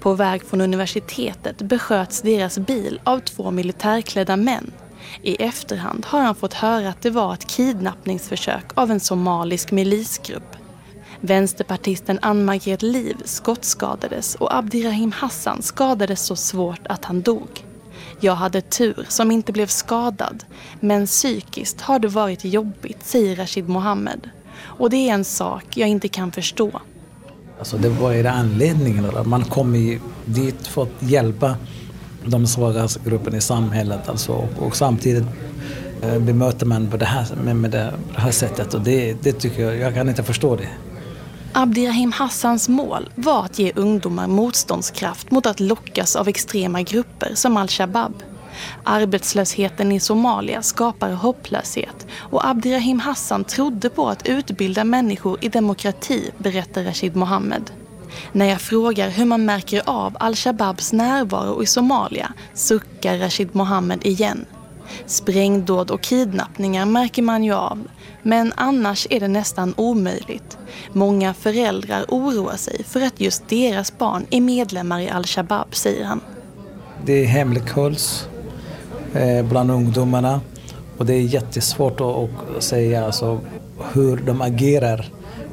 [SPEAKER 15] På väg från universitetet besköts deras bil av två militärklädda män. I efterhand har han fått höra att det var ett kidnappningsförsök av en somalisk milisgrupp. Vänsterpartisten Ann-Margret Liv skottskadades och Abdirahim Hassan skadades så svårt att han dog. Jag hade tur som inte blev skadad, men psykiskt har det varit jobbigt, säger Rashid Mohammed. Och det är en sak jag inte kan förstå.
[SPEAKER 16] Alltså det var ju anledningen. Man kom dit för att hjälpa de svagaste grupperna i samhället. Alltså, och, och samtidigt eh, bemöter man på det här, med, med det här sättet. Och det, det tycker jag, jag kan inte förstå det.
[SPEAKER 15] Abdirahim Hassans mål var att ge ungdomar motståndskraft mot att lockas av extrema grupper som al-Shabaab. Arbetslösheten i Somalia skapar hopplöshet och Abdirahim Hassan trodde på att utbilda människor i demokrati, berättar Rashid Mohammed. När jag frågar hur man märker av al-Shababs närvaro i Somalia suckar Rashid Mohammed igen. Sprängdåd och kidnappningar märker man ju av. Men annars är det nästan omöjligt. Många föräldrar oroar sig för att just deras barn är medlemmar i al-Shabab, säger han.
[SPEAKER 16] Det är hemlighålls Eh, bland ungdomarna och det är jättesvårt att, säga alltså, hur de agerar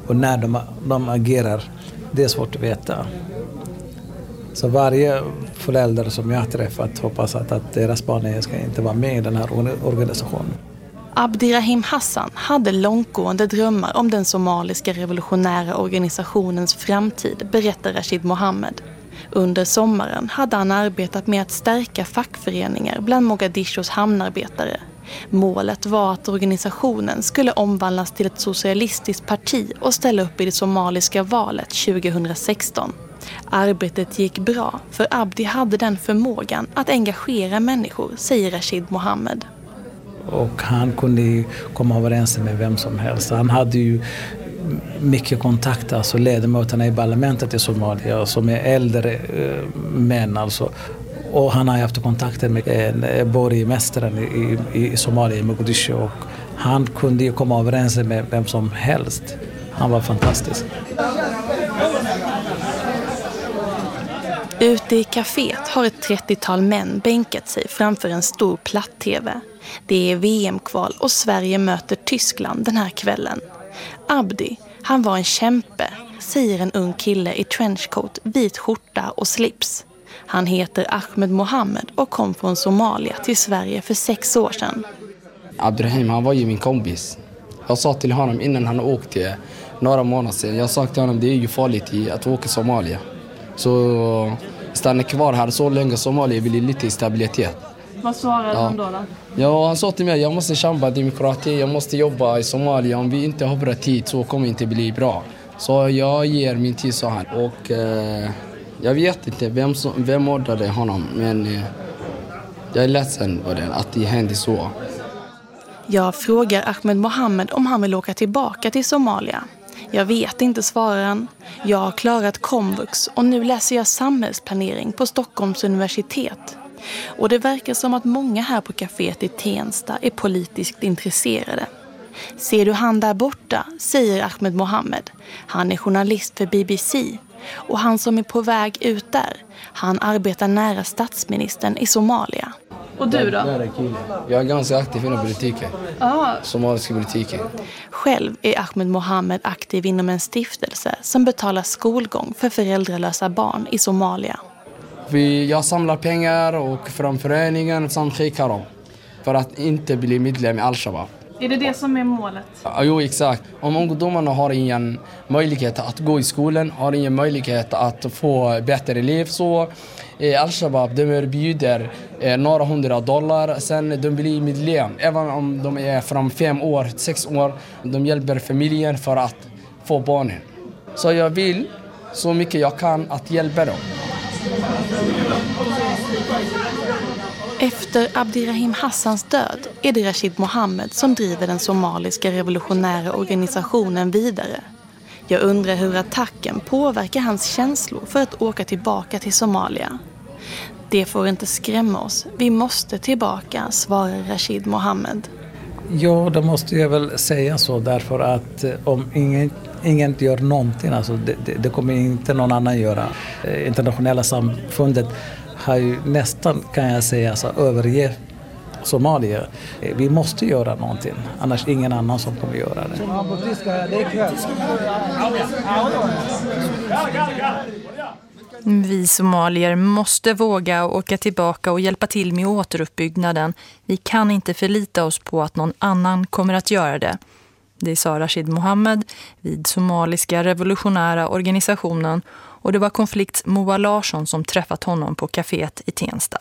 [SPEAKER 16] och när de, de agerar. Det är svårt att veta. Så varje förälder som jag har träffat hoppas att, att deras barn ska inte vara med i den här organisationen.
[SPEAKER 15] Abdirahim Hassan hade långtgående drömmar om den somaliska revolutionära organisationens framtid, berättar Rashid Mohammed. Under sommaren hade han arbetat med att stärka fackföreningar bland Mogadishos hamnarbetare. Målet var att organisationen skulle omvandlas till ett socialistiskt parti och ställa upp i det somaliska valet 2016. Arbetet gick bra för Abdi hade den förmågan att engagera människor, säger Rashid Mohammed.
[SPEAKER 16] Och han kunde komma överens med vem som helst. Han hade ju mycket kontakt, alltså ledamöterna i parlamentet i Somalia som är äldre eh, män alltså. Och han har haft kontakter med eh, borgmästaren i, i, i Somalia, i Mogadishu. Och han kunde ju komma överens med vem som helst. Han var fantastisk.
[SPEAKER 15] Ute i kaféet har ett 30-tal män bänkat sig framför en stor platt-tv. Det är VM-kval och Sverige möter Tyskland den här kvällen. Abdi, han var en kämpe, säger en ung kille i trenchcoat, vit skjorta och slips. Han heter Ahmed Mohammed och kom från Somalia till Sverige för sex år sedan.
[SPEAKER 17] Abdurrahim, han var ju min kompis. Jag sa till honom innan han åkte några månader sedan, jag sa till honom det är ju farligt att åka till Somalia. Så stanna kvar här så länge Somalia vill lite stabilitet.
[SPEAKER 15] Vad svarade ja. han då, då?
[SPEAKER 17] Ja, han sa till mig jag måste kämpa demokrati, jag måste jobba i Somalia. Om vi inte har bra tid så kommer det inte bli bra. Så jag ger min tid, så här. Och eh, jag vet inte vem, som, vem mördade honom, men eh, jag är ledsen för det, att det hände så.
[SPEAKER 15] Jag frågar Ahmed Mohammed om han vill åka tillbaka till Somalia. Jag vet inte, svarar han. Jag har klarat komvux och nu läser jag samhällsplanering på Stockholms universitet. Och det verkar som att många här på kaféet i Tensta är politiskt intresserade. Ser du han där borta, säger Ahmed Mohammed. Han är journalist för BBC. Och han som är på väg ut där, han arbetar nära statsministern i Somalia. Och du då?
[SPEAKER 17] Jag är ganska aktiv inom politiken. Ah. Somaliska politiken.
[SPEAKER 15] Själv är Ahmed Mohammed aktiv inom en stiftelse som betalar skolgång för föräldralösa barn i Somalia.
[SPEAKER 17] Vi, jag samlar pengar och från föreningen samt skickar dem för att inte bli medlem i Al-Shabaab.
[SPEAKER 15] Är det det som är målet?
[SPEAKER 17] Ja, jo, exakt. Om ungdomarna har ingen möjlighet att gå i skolan, har ingen möjlighet att få bättre liv så eh, Al-Shabaab de erbjuder eh, några hundra dollar, sen de blir medlem. Även om de är från fem år, sex år, de hjälper familjen för att få barnen. Så jag vill så mycket jag kan att hjälpa dem.
[SPEAKER 15] Efter Abdirahim Hassans död är det Rashid Mohammed som driver den somaliska revolutionära organisationen vidare. Jag undrar hur attacken påverkar hans känslor för att åka tillbaka till Somalia. Det får inte skrämma oss. Vi måste tillbaka, svarar Rashid Mohammed.
[SPEAKER 16] Ja, det måste jag väl säga så därför att eh, om ingen, ingen gör någonting, alltså det, det, det kommer inte någon annan göra. Eh, internationella samfundet har ju nästan, kan jag säga, alltså, övergett Somalia. Eh, vi måste göra någonting, annars ingen annan som kommer göra det.
[SPEAKER 1] Vi somalier måste våga åka tillbaka och hjälpa till med återuppbyggnaden. Vi kan inte förlita oss på att någon annan kommer att göra det. Det sa Rashid Mohammed vid somaliska revolutionära organisationen och det var konflikts Moa Larsson som träffat honom på kaféet i Tensta.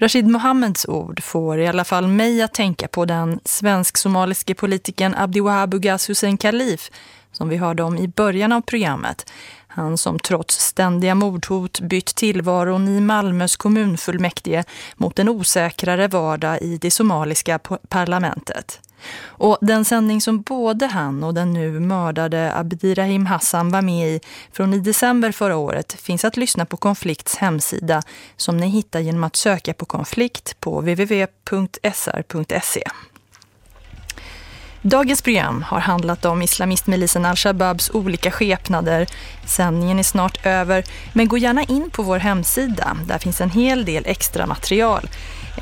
[SPEAKER 1] Rashid Mohammeds ord får i alla fall mig att tänka på den svensk-somaliske politikern Abdiwahab Ugas Hussein Khalif som vi hörde om i början av programmet. Han som trots ständiga mordhot bytt tillvaron i Malmös kommunfullmäktige mot en osäkrare vardag i det somaliska parlamentet. Och den sändning som både han och den nu mördade Abdirahim Hassan var med i från i december förra året finns att lyssna på Konflikts hemsida som ni hittar genom att söka på konflikt på www.sr.se. Dagens program har handlat om islamistmilisen al-Shababs olika skepnader. Sändningen är snart över, men gå gärna in på vår hemsida. Där finns en hel del extra material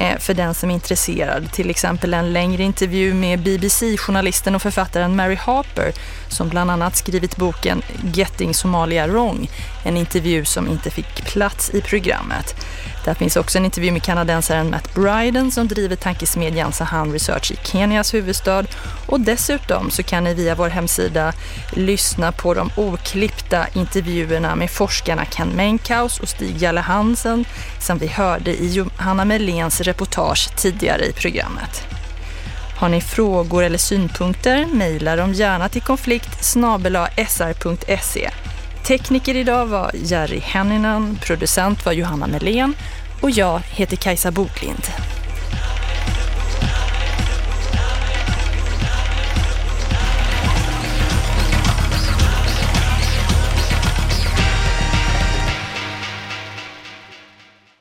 [SPEAKER 1] Eh, för den som är intresserad. Till exempel en längre intervju med BBC-journalisten och författaren Mary Harper som bland annat skrivit boken Getting Somalia Wrong. En intervju som inte fick plats i programmet. Där finns också en intervju med kanadensaren Matt Bryden som driver tankesmedjan Sahan Research i Kenias huvudstad. Och dessutom så kan ni via vår hemsida lyssna på de oklippta intervjuerna med forskarna Ken Menkaus och Stig Jalle Hansen som vi hörde i Johanna Melens reportage tidigare i programmet. Har ni frågor eller synpunkter, mejla dem gärna till konflikt sr.se. Tekniker idag var Jerry Henninen, producent var Johanna Melén och jag heter Kajsa Boklind.